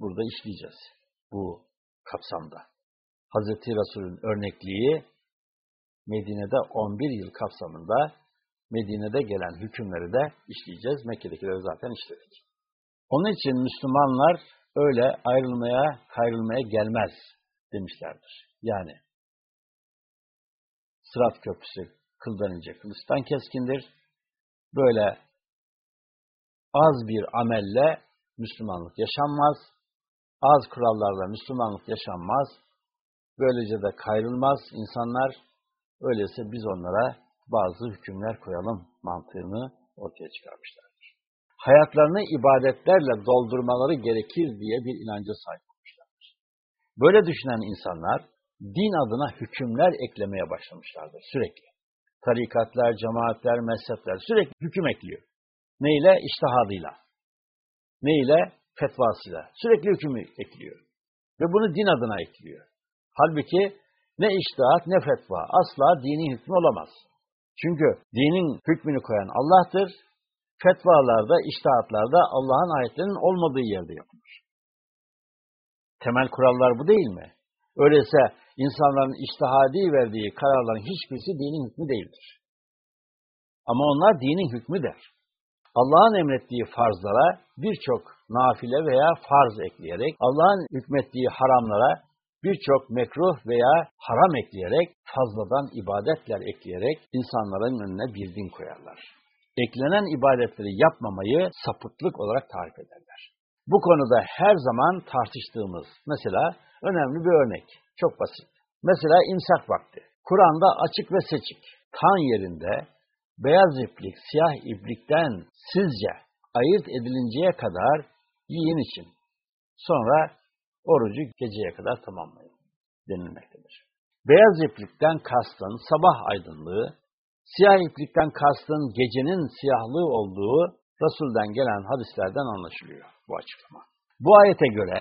burada işleyeceğiz. Bu kapsamda. Hz. Resul'ün örnekliği Medine'de 11 yıl kapsamında Medine'de gelen hükümleri de işleyeceğiz. Mekke'dekileri zaten işledik. Onun için Müslümanlar öyle ayrılmaya, kayrılmaya gelmez demişlerdir. Yani Sırat köprüsü kıldan ince, kılıçtan keskindir. Böyle az bir amelle Müslümanlık yaşanmaz. Az kurallarla Müslümanlık yaşanmaz. Böylece de kayrılmaz insanlar. Öyleyse biz onlara bazı hükümler koyalım mantığını ortaya çıkarmışlardır. Hayatlarını ibadetlerle doldurmaları gerekir diye bir inanca sahip olmuşlardır. Böyle düşünen insanlar din adına hükümler eklemeye başlamışlardır sürekli. Tarikatlar, cemaatler, mezhepler sürekli hüküm ekliyor. Neyle? İştihadıyla. Neyle? Fetvasıyla. Sürekli hüküm ekliyor. Ve bunu din adına ekliyor. Halbuki ne iştihat ne fetva asla dini hükmü olamaz. Çünkü dinin hükmünü koyan Allah'tır. Fetvalarda, iştihatlarda Allah'ın ayetlerinin olmadığı yerde yapılır. Temel kurallar bu değil mi? Öyleyse insanların iştihadi verdiği kararların hiçbirisi dinin hükmü değildir. Ama onlar dinin hükmü der. Allah'ın emrettiği farzlara birçok nafile veya farz ekleyerek, Allah'ın hükmettiği haramlara birçok mekruh veya haram ekleyerek, fazladan ibadetler ekleyerek insanların önüne bir din koyarlar. Eklenen ibadetleri yapmamayı sapıklık olarak tarif ederler. Bu konuda her zaman tartıştığımız, mesela önemli bir örnek, çok basit. Mesela imsak vakti. Kur'an'da açık ve seçik, kan yerinde beyaz iplik, siyah iplikten sizce ayırt edilinceye kadar yiyin için. Sonra orucu geceye kadar tamamlayın denilmektedir. Beyaz iplikten kastın sabah aydınlığı, siyah iplikten kastın gecenin siyahlığı olduğu Resul'den gelen hadislerden anlaşılıyor bu açıklama. Bu ayete göre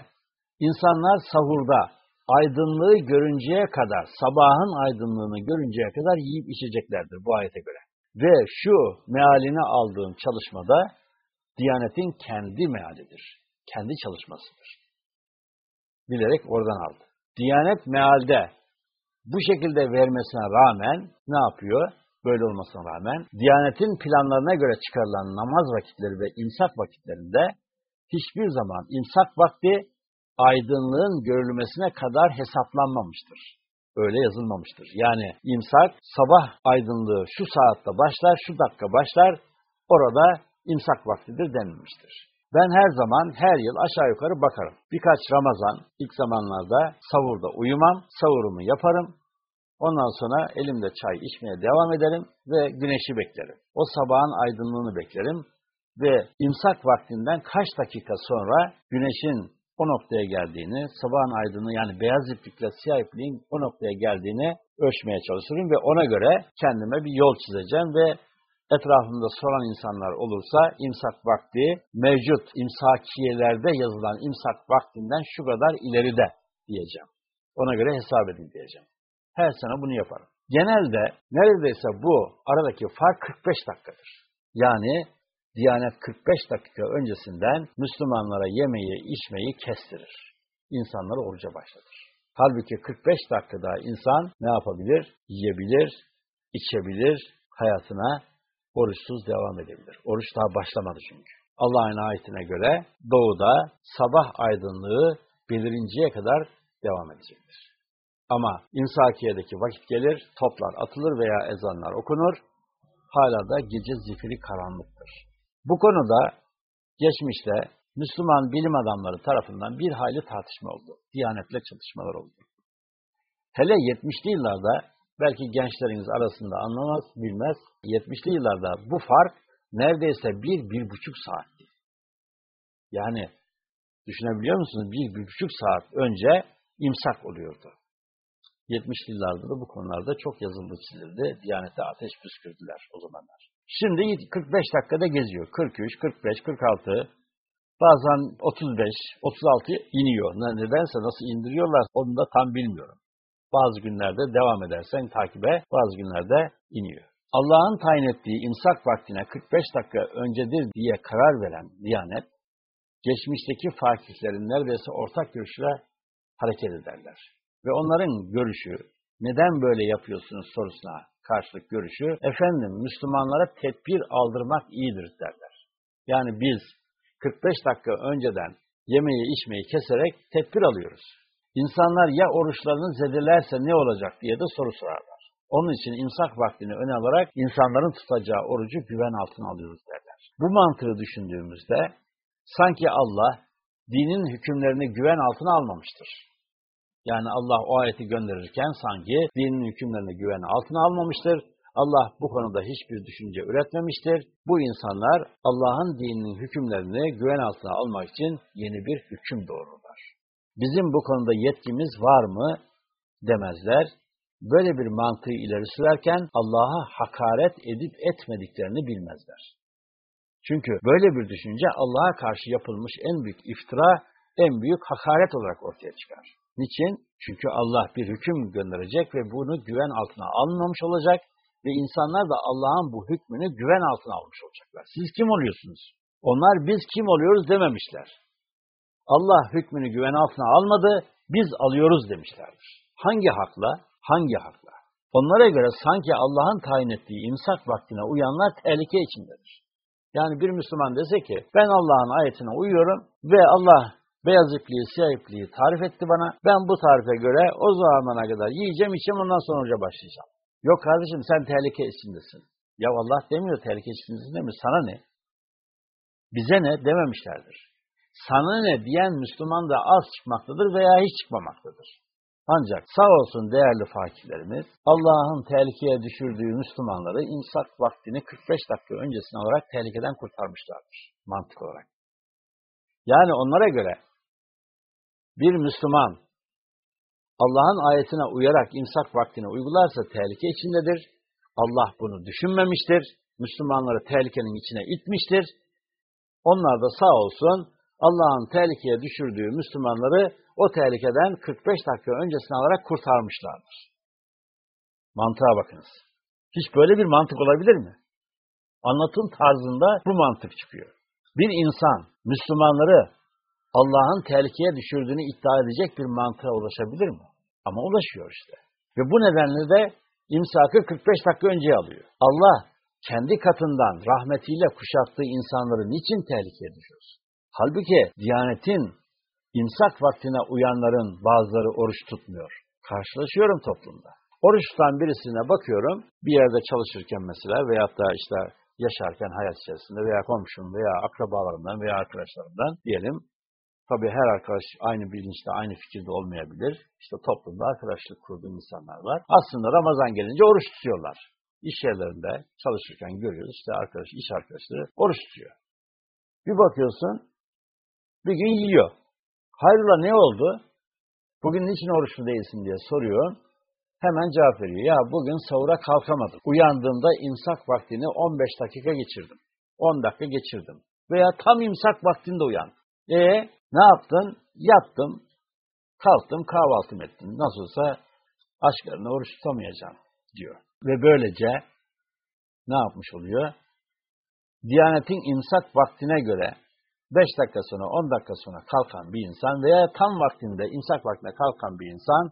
insanlar sahurda aydınlığı görünceye kadar, sabahın aydınlığını görünceye kadar yiyip içeceklerdir bu ayete göre. Ve şu mealini aldığım çalışmada Diyanet'in kendi mealidir. Kendi çalışmasıdır. Bilerek oradan aldı. Diyanet mealde bu şekilde vermesine rağmen ne yapıyor? Böyle olmasına rağmen Diyanet'in planlarına göre çıkarılan namaz vakitleri ve imsak vakitlerinde hiçbir zaman imsak vakti aydınlığın görülmesine kadar hesaplanmamıştır. Öyle yazılmamıştır. Yani imsak sabah aydınlığı şu saatte başlar, şu dakika başlar, orada imsak vaktidir denilmiştir. Ben her zaman, her yıl aşağı yukarı bakarım. Birkaç Ramazan ilk zamanlarda savurda uyumam, savurumu yaparım. Ondan sonra elimde çay içmeye devam ederim ve güneşi beklerim. O sabahın aydınlığını beklerim ve imsak vaktinden kaç dakika sonra güneşin o noktaya geldiğini, sabahın aydınlığı yani beyaz iplikle siyah ipliğin o noktaya geldiğini ölçmeye çalışırım ve ona göre kendime bir yol çizeceğim ve etrafımda soran insanlar olursa imsak vakti mevcut imsakiyelerde yazılan imsak vaktinden şu kadar ileride diyeceğim. Ona göre hesap edin diyeceğim. Her sene bunu yaparım. Genelde neredeyse bu aradaki fark 45 dakikadır. Yani Diyanet 45 dakika öncesinden Müslümanlara yemeği, içmeyi kestirir. İnsanları oruca başlatır. Halbuki 45 dakikada insan ne yapabilir? Yiyebilir, içebilir, hayatına oruçsuz devam edebilir. Oruç daha başlamadı çünkü. Allah'ın ayetine göre doğuda sabah aydınlığı belirinceye kadar devam edecektir. Ama imsakiyedeki vakit gelir, toplar atılır veya ezanlar okunur, hala da gece zifiri karanlıktır. Bu konuda geçmişte Müslüman bilim adamları tarafından bir hayli tartışma oldu. Diyanetle çalışmalar oldu. Hele 70'li yıllarda belki gençleriniz arasında anlamaz, bilmez. 70'li yıllarda bu fark neredeyse bir, bir buçuk saatti. Yani düşünebiliyor musunuz? Bir, bir buçuk saat önce imsak oluyordu. 70'li yıllarda da bu konularda çok yazıldı çizildi. Diyanete ateş püskürdüler o zamanlar. Şimdi 45 dakikada geziyor. 43, 45, 46, bazen 35, 36 iniyor. Nedense nasıl indiriyorlar onu da tam bilmiyorum. Bazı günlerde devam edersen takibe, bazı günlerde iniyor. Allah'ın tayin ettiği imsak vaktine 45 dakika öncedir diye karar veren Diyanet, geçmişteki fakihlerin neredeyse ortak görüşle hareket ederler. Ve onların görüşü, neden böyle yapıyorsunuz sorusuna karşılık görüşü, efendim Müslümanlara tedbir aldırmak iyidir derler. Yani biz 45 dakika önceden yemeği içmeyi keserek tedbir alıyoruz. İnsanlar ya oruçlarını zedelerse ne olacak diye de soru sorarlar. Onun için imsak vaktini öne alarak insanların tutacağı orucu güven altına alıyoruz derler. Bu mantığı düşündüğümüzde sanki Allah dinin hükümlerini güven altına almamıştır. Yani Allah o ayeti gönderirken sanki dinin hükümlerini güven altına almamıştır. Allah bu konuda hiçbir düşünce üretmemiştir. Bu insanlar Allah'ın dininin hükümlerini güven altına almak için yeni bir hüküm doğururlar. Bizim bu konuda yetkimiz var mı demezler. Böyle bir mantığı ileri sürerken Allah'a hakaret edip etmediklerini bilmezler. Çünkü böyle bir düşünce Allah'a karşı yapılmış en büyük iftira, en büyük hakaret olarak ortaya çıkar. Niçin? Çünkü Allah bir hüküm gönderecek ve bunu güven altına almamış olacak ve insanlar da Allah'ın bu hükmünü güven altına almış olacaklar. Siz kim oluyorsunuz? Onlar biz kim oluyoruz dememişler. Allah hükmünü güven altına almadı, biz alıyoruz demişlerdir. Hangi hakla? Hangi hakla? Onlara göre sanki Allah'ın tayin ettiği imsak vaktine uyanlar tehlike içindedir. Yani bir Müslüman dese ki ben Allah'ın ayetine uyuyorum ve Allah beyaz ipliği, siyah ipliği tarif etti bana. Ben bu tarife göre o zamana kadar yiyeceğim, içeceğim ondan sonra oruca başlayacağım. Yok kardeşim sen tehlike içindesin. Ya Allah demiyor tehlike içindesin demiyor. Sana ne? Bize ne dememişlerdir. Sana ne diyen Müslüman da az çıkmaktadır veya hiç çıkmamaktadır. Ancak sağ olsun değerli fakirlerimiz Allah'ın tehlikeye düşürdüğü Müslümanları imsak vaktini 45 dakika öncesine olarak tehlikeden kurtarmışlardır mantık olarak. Yani onlara göre bir Müslüman Allah'ın ayetine uyarak imsak vaktini uygularsa tehlike içindedir. Allah bunu düşünmemiştir. Müslümanları tehlikenin içine itmiştir. Onlar da sağ olsun Allah'ın tehlikeye düşürdüğü Müslümanları o tehlikeden 45 dakika öncesine alarak kurtarmışlardır. Mantığa bakınız. Hiç böyle bir mantık olabilir mi? Anlatım tarzında bu mantık çıkıyor. Bir insan Müslümanları Allah'ın tehlikeye düşürdüğünü iddia edecek bir mantığa ulaşabilir mi? Ama ulaşıyor işte. Ve bu nedenle de imsakı 45 dakika önceye alıyor. Allah kendi katından rahmetiyle kuşattığı insanları niçin tehlikeye düşürsün? Halbuki Diyanet'in imsak vaktine uyanların bazıları oruç tutmuyor. Karşılaşıyorum toplumda. Oruç tutan birisine bakıyorum, bir yerde çalışırken mesela veyahut da işte yaşarken hayat içerisinde veya komşum veya akrabalarımdan veya arkadaşlarımdan diyelim. Tabii her arkadaş aynı bilinçte, aynı fikirde olmayabilir. İşte toplumda arkadaşlık kurduğum insanlar var. Aslında Ramazan gelince oruç tutuyorlar. İş yerlerinde çalışırken görüyoruz işte arkadaş, iş arkadaşları oruç tutuyor. Bir bakıyorsun bir gün yiyor. Hayrola ne oldu? Bugün niçin oruçlu değilsin diye soruyor. Hemen cevap veriyor. Ya bugün sahura kalkamadım. Uyandığımda imsak vaktini 15 dakika geçirdim. 10 dakika geçirdim. Veya tam imsak vaktinde uyandım. E ne yaptın? Yattım, kalktım, kahvaltım ettim. Nasılsa aç karnına oruç tutamayacağım diyor. Ve böylece ne yapmış oluyor? Diyanetin imsak vaktine göre 5 dakika sonra, 10 dakika sonra kalkan bir insan veya tam vaktinde, imsak vaktinde kalkan bir insan,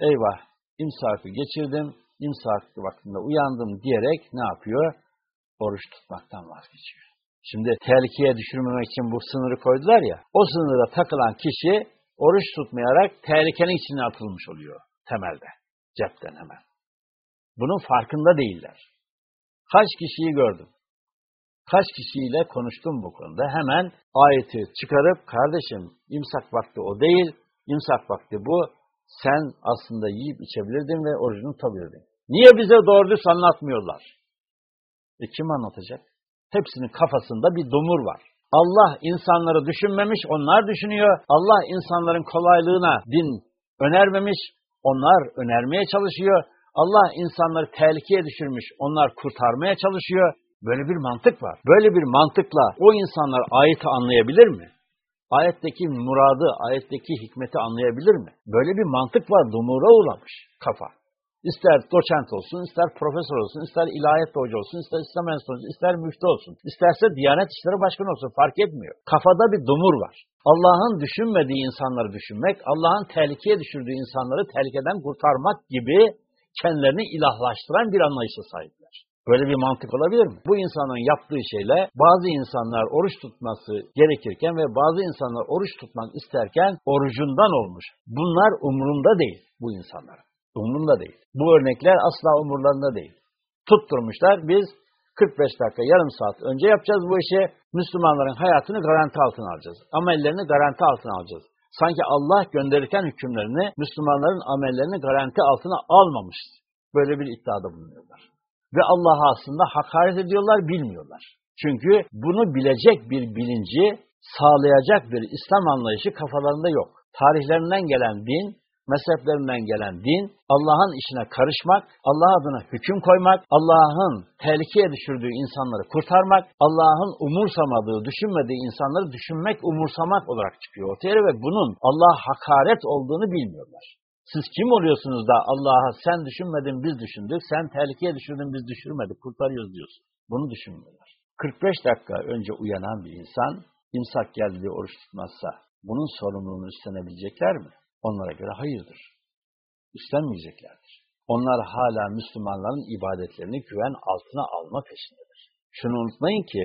eyvah imsakı geçirdim, imsak vaktinde uyandım diyerek ne yapıyor? Oruç tutmaktan vazgeçiyor. Şimdi tehlikeye düşürmemek için bu sınırı koydular ya, o sınıra takılan kişi oruç tutmayarak tehlikenin içine atılmış oluyor temelde, cepten hemen. Bunun farkında değiller. Kaç kişiyi gördüm. Kaç kişiyle konuştum bu konuda. Hemen ayeti çıkarıp, kardeşim imsak vakti o değil, imsak vakti bu. Sen aslında yiyip içebilirdin ve orucunu tutabilirdin. Niye bize doğru düz anlatmıyorlar? E kim anlatacak? Hepsinin kafasında bir dumur var. Allah insanları düşünmemiş, onlar düşünüyor. Allah insanların kolaylığına din önermemiş, onlar önermeye çalışıyor. Allah insanları tehlikeye düşürmüş, onlar kurtarmaya çalışıyor. Böyle bir mantık var. Böyle bir mantıkla o insanlar ayeti anlayabilir mi? Ayetteki muradı, ayetteki hikmeti anlayabilir mi? Böyle bir mantık var, dumura uğramış kafa. İster doçent olsun, ister profesör olsun, ister ilahiyat hoca olsun, ister İslam enstitüsü, ister müftü olsun, isterse Diyanet İşleri Başkanı olsun fark etmiyor. Kafada bir dumur var. Allah'ın düşünmediği insanları düşünmek, Allah'ın tehlikeye düşürdüğü insanları tehlikeden kurtarmak gibi kendilerini ilahlaştıran bir anlayışa sahipler. Böyle bir mantık olabilir mi? Bu insanın yaptığı şeyle bazı insanlar oruç tutması gerekirken ve bazı insanlar oruç tutmak isterken orucundan olmuş. Bunlar umurunda değil bu insanların. Umurunda değil. Bu örnekler asla umurlarında değil. Tutturmuşlar biz 45 dakika, yarım saat önce yapacağız bu işi. Müslümanların hayatını garanti altına alacağız. Amellerini garanti altına alacağız. Sanki Allah gönderirken hükümlerini Müslümanların amellerini garanti altına almamış. Böyle bir iddiada bulunuyorlar. Ve Allah'a aslında hakaret ediyorlar, bilmiyorlar. Çünkü bunu bilecek bir bilinci sağlayacak bir İslam anlayışı kafalarında yok. Tarihlerinden gelen din, mezheplerinden gelen din, Allah'ın işine karışmak, Allah adına hüküm koymak, Allah'ın tehlikeye düşürdüğü insanları kurtarmak, Allah'ın umursamadığı, düşünmediği insanları düşünmek, umursamak olarak çıkıyor ortaya ve bunun Allah'a hakaret olduğunu bilmiyorlar. Siz kim oluyorsunuz da Allah'a sen düşünmedin biz düşündük, sen tehlikeye düşürdün biz düşürmedik, kurtarıyoruz diyorsun. Bunu düşünmüyorlar. 45 dakika önce uyanan bir insan, imsak geldi diye oruç tutmazsa bunun sorumluluğunu üstlenebilecekler mi? Onlara göre hayırdır. Üstlenmeyeceklerdir. Onlar hala Müslümanların ibadetlerini güven altına alma peşindedir. Şunu unutmayın ki,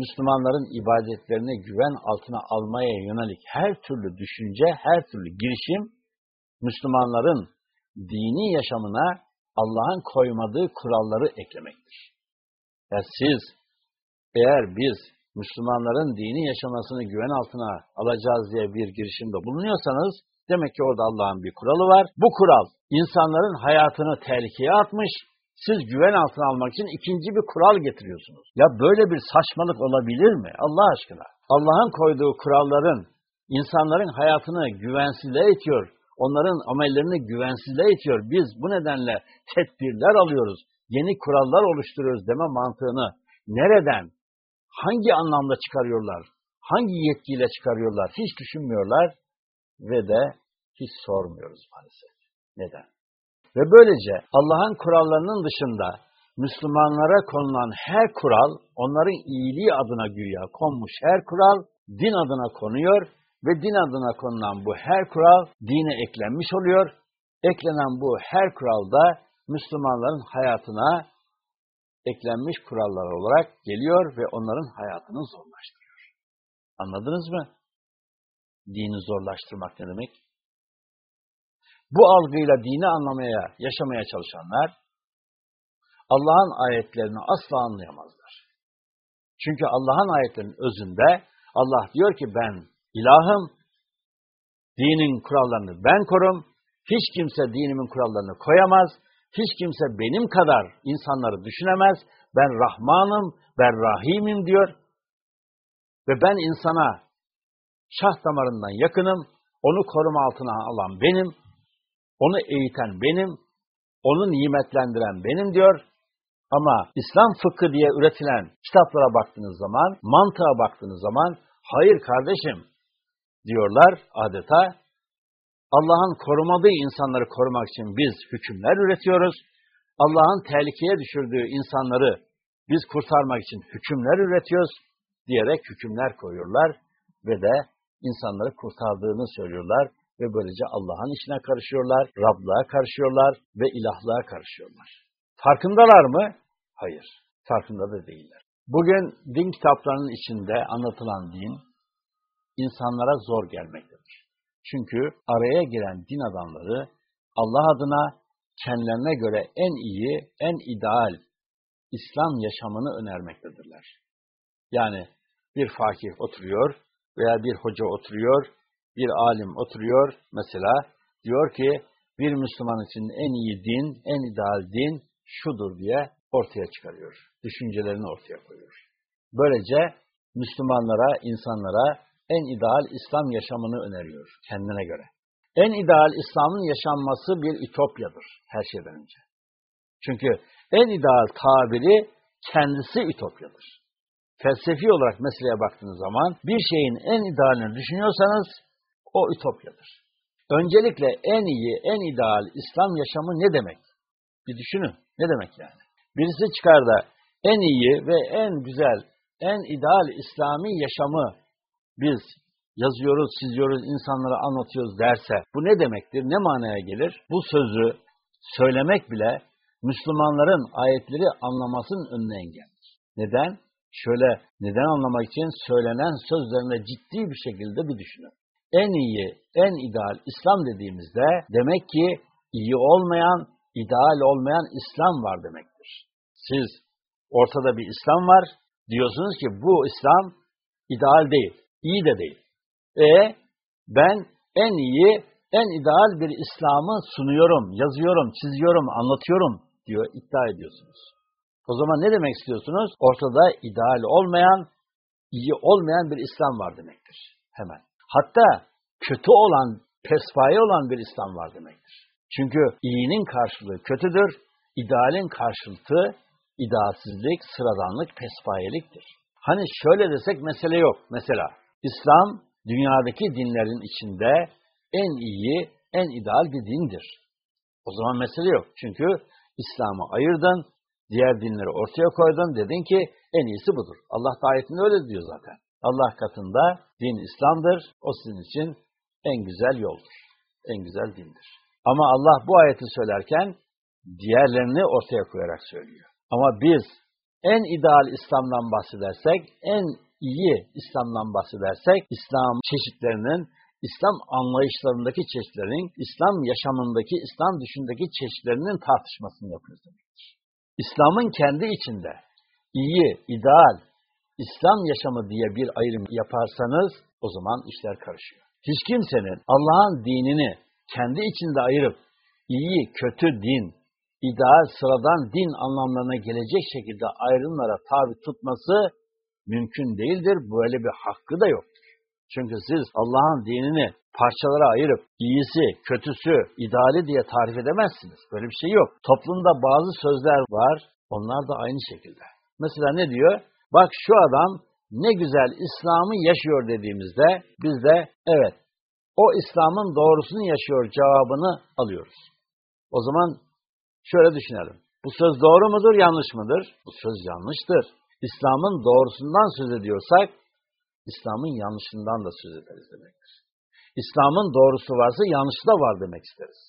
Müslümanların ibadetlerini güven altına almaya yönelik her türlü düşünce, her türlü girişim, Müslümanların dini yaşamına Allah'ın koymadığı kuralları eklemektir. Ya siz, eğer biz Müslümanların dini yaşamasını güven altına alacağız diye bir girişimde bulunuyorsanız, demek ki orada Allah'ın bir kuralı var. Bu kural insanların hayatını tehlikeye atmış, siz güven altına almak için ikinci bir kural getiriyorsunuz. Ya böyle bir saçmalık olabilir mi Allah aşkına? Allah'ın koyduğu kuralların insanların hayatını güvensizliğe itiyor, onların amellerini güvensizliğe itiyor. Biz bu nedenle tedbirler alıyoruz, yeni kurallar oluşturuyoruz deme mantığını nereden, hangi anlamda çıkarıyorlar, hangi yetkiyle çıkarıyorlar hiç düşünmüyorlar ve de hiç sormuyoruz maalesef. Neden? Ve böylece Allah'ın kurallarının dışında Müslümanlara konulan her kural, onların iyiliği adına güya konmuş her kural, din adına konuyor ve din adına konulan bu her kural dine eklenmiş oluyor. Eklenen bu her kural da Müslümanların hayatına eklenmiş kurallar olarak geliyor ve onların hayatını zorlaştırıyor. Anladınız mı? Dini zorlaştırmak ne demek? Bu algıyla dini anlamaya, yaşamaya çalışanlar Allah'ın ayetlerini asla anlayamazlar. Çünkü Allah'ın ayetlerinin özünde Allah diyor ki ben ilahım, dinin kurallarını ben korum, hiç kimse dinimin kurallarını koyamaz, hiç kimse benim kadar insanları düşünemez, ben Rahmanım, ben Rahimim diyor ve ben insana şah damarından yakınım, onu koruma altına alan benim, onu eğiten benim, onu nimetlendiren benim diyor. Ama İslam fıkhı diye üretilen kitaplara baktığınız zaman, mantığa baktığınız zaman, hayır kardeşim diyorlar adeta. Allah'ın korumadığı insanları korumak için biz hükümler üretiyoruz. Allah'ın tehlikeye düşürdüğü insanları biz kurtarmak için hükümler üretiyoruz diyerek hükümler koyuyorlar ve de insanları kurtardığını söylüyorlar ve böylece Allah'ın işine karışıyorlar, Rablığa karışıyorlar ve ilahlığa karışıyorlar. Farkındalar mı? Hayır. Farkında da değiller. Bugün din kitaplarının içinde anlatılan din, insanlara zor gelmektedir. Çünkü araya giren din adamları Allah adına kendilerine göre en iyi, en ideal İslam yaşamını önermektedirler. Yani bir fakih oturuyor veya bir hoca oturuyor, bir alim oturuyor mesela diyor ki bir Müslüman için en iyi din, en ideal din şudur diye ortaya çıkarıyor. Düşüncelerini ortaya koyuyor. Böylece Müslümanlara, insanlara en ideal İslam yaşamını öneriyor kendine göre. En ideal İslam'ın yaşanması bir ütopyadır her şeyden önce. Çünkü en ideal tabiri kendisi ütopyadır. Felsefi olarak meseleye baktığınız zaman bir şeyin en idealini düşünüyorsanız o ütopyadır. Öncelikle en iyi, en ideal İslam yaşamı ne demek? Bir düşünün. Ne demek yani? Birisi çıkar da en iyi ve en güzel, en ideal İslami yaşamı biz yazıyoruz, çiziyoruz, insanlara anlatıyoruz derse bu ne demektir, ne manaya gelir? Bu sözü söylemek bile Müslümanların ayetleri anlamasının önüne engeldir. Neden? Şöyle, neden anlamak için söylenen sözlerine ciddi bir şekilde bir düşünün. En iyi, en ideal İslam dediğimizde demek ki iyi olmayan, ideal olmayan İslam var demektir. Siz ortada bir İslam var, diyorsunuz ki bu İslam ideal değil, iyi de değil. E ben en iyi, en ideal bir İslam'ı sunuyorum, yazıyorum, çiziyorum, anlatıyorum diyor, iddia ediyorsunuz. O zaman ne demek istiyorsunuz? Ortada ideal olmayan, iyi olmayan bir İslam var demektir. Hemen. Hatta kötü olan, pespaye olan bir İslam var demektir. Çünkü iyinin karşılığı kötüdür, idealin karşılığı idealsizlik, sıradanlık, pespayeliktir. Hani şöyle desek mesele yok. Mesela İslam dünyadaki dinlerin içinde en iyi, en ideal bir dindir. O zaman mesele yok. Çünkü İslam'ı ayırdın, diğer dinleri ortaya koydun, dedin ki en iyisi budur. Allah ayetinde öyle diyor zaten. Allah katında din İslam'dır, o sizin için en güzel yoldur, en güzel dindir. Ama Allah bu ayeti söylerken diğerlerini ortaya koyarak söylüyor. Ama biz en ideal İslam'dan bahsedersek, en iyi İslam'dan bahsedersek, İslam çeşitlerinin, İslam anlayışlarındaki çeşitlerin, İslam yaşamındaki, İslam düşündeki çeşitlerinin tartışmasını yapıyoruz. İslam'ın kendi içinde iyi, ideal, İslam yaşamı diye bir ayrım yaparsanız o zaman işler karışıyor. Hiç kimsenin Allah'ın dinini kendi içinde ayırıp iyi, kötü din, ideal, sıradan din anlamlarına gelecek şekilde ayrımlara tabi tutması mümkün değildir. Böyle bir hakkı da yoktur. Çünkü siz Allah'ın dinini parçalara ayırıp iyisi, kötüsü, ideali diye tarif edemezsiniz. Böyle bir şey yok. Toplumda bazı sözler var, onlar da aynı şekilde. Mesela ne diyor? Bak şu adam ne güzel İslam'ı yaşıyor dediğimizde biz de evet o İslam'ın doğrusunu yaşıyor cevabını alıyoruz. O zaman şöyle düşünelim. Bu söz doğru mudur, yanlış mıdır? Bu söz yanlıştır. İslam'ın doğrusundan söz ediyorsak, İslam'ın yanlışından da söz ederiz demektir. İslam'ın doğrusu varsa yanlışı da var demek isteriz.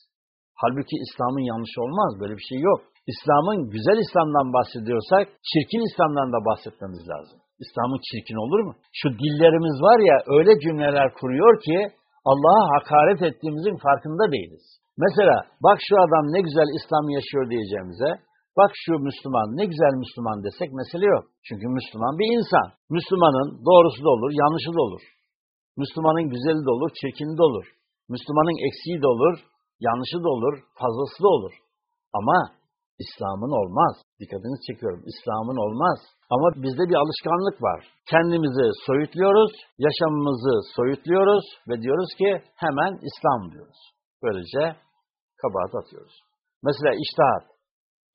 Halbuki İslam'ın yanlışı olmaz, böyle bir şey yok. İslam'ın güzel İslam'dan bahsediyorsak, çirkin İslam'dan da bahsetmemiz lazım. İslam'ın çirkin olur mu? Şu dillerimiz var ya, öyle cümleler kuruyor ki, Allah'a hakaret ettiğimizin farkında değiliz. Mesela, bak şu adam ne güzel İslam yaşıyor diyeceğimize, bak şu Müslüman ne güzel Müslüman desek mesele yok. Çünkü Müslüman bir insan. Müslümanın doğrusu da olur, yanlışı da olur. Müslümanın güzeli de olur, çirkini de olur. Müslümanın eksiği de olur, yanlışı da olur, fazlası da olur. Ama İslam'ın olmaz. Dikkatinizi çekiyorum. İslam'ın olmaz. Ama bizde bir alışkanlık var. Kendimizi soyutluyoruz, yaşamımızı soyutluyoruz ve diyoruz ki hemen İslam diyoruz. Böylece kabahat atıyoruz. Mesela iştahat.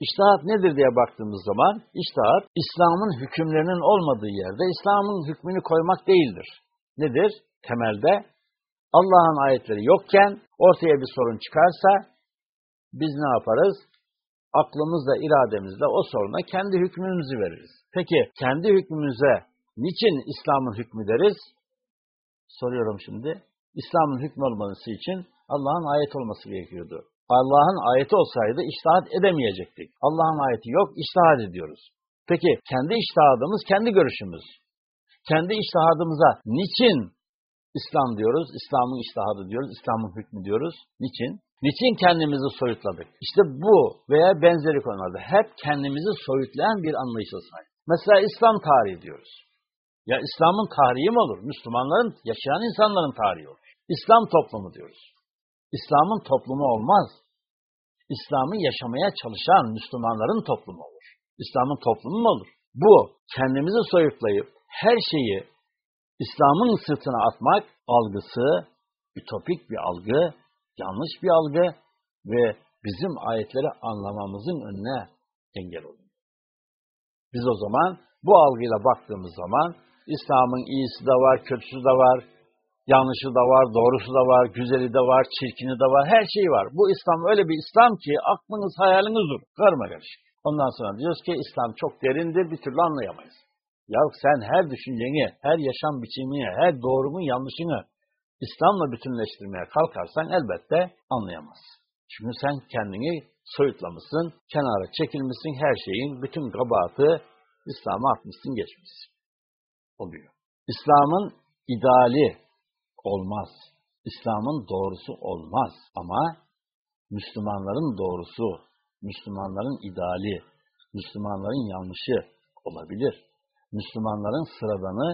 İştahat nedir diye baktığımız zaman, iştahat İslam'ın hükümlerinin olmadığı yerde İslam'ın hükmünü koymak değildir. Nedir? Temelde Allah'ın ayetleri yokken ortaya bir sorun çıkarsa biz ne yaparız? aklımızla, irademizle o soruna kendi hükmümüzü veririz. Peki kendi hükmümüze niçin İslam'ın hükmü deriz? Soruyorum şimdi. İslam'ın hükmü olması için Allah'ın ayet olması gerekiyordu. Allah'ın ayeti olsaydı iştahat edemeyecektik. Allah'ın ayeti yok, iştahat ediyoruz. Peki kendi iştihadımız, kendi görüşümüz. Kendi iştihadımıza niçin İslam diyoruz, İslam'ın iştihadı diyoruz, İslam'ın hükmü diyoruz? Niçin? Niçin kendimizi soyutladık? İşte bu veya benzeri konularda hep kendimizi soyutlayan bir anlayışa sahip. Mesela İslam tarihi diyoruz. Ya İslam'ın tarihi mi olur? Müslümanların, yaşayan insanların tarihi olur. İslam toplumu diyoruz. İslam'ın toplumu olmaz. İslam'ı yaşamaya çalışan Müslümanların toplumu olur. İslam'ın toplumu mu olur? Bu kendimizi soyutlayıp her şeyi İslam'ın sırtına atmak algısı ütopik bir algı, yanlış bir algı ve bizim ayetleri anlamamızın önüne engel oluyor. Biz o zaman bu algıyla baktığımız zaman İslam'ın iyisi de var, kötüsü de var, yanlışı da var, doğrusu da var, güzeli de var, çirkini de var, her şey var. Bu İslam öyle bir İslam ki aklınız hayaliniz dur. Ondan sonra diyoruz ki İslam çok derindir, bir türlü anlayamayız. Ya sen her düşünceni, her yaşam biçimini, her doğrunun yanlışını İslam'la bütünleştirmeye kalkarsan elbette anlayamazsın. Çünkü sen kendini soyutlamışsın, kenara çekilmişsin, her şeyin bütün kabahatı İslam'a atmışsın, geçmişsin. Oluyor. İslam'ın ideali olmaz. İslam'ın doğrusu olmaz. Ama Müslümanların doğrusu, Müslümanların ideali, Müslümanların yanlışı olabilir. Müslümanların sıradanı,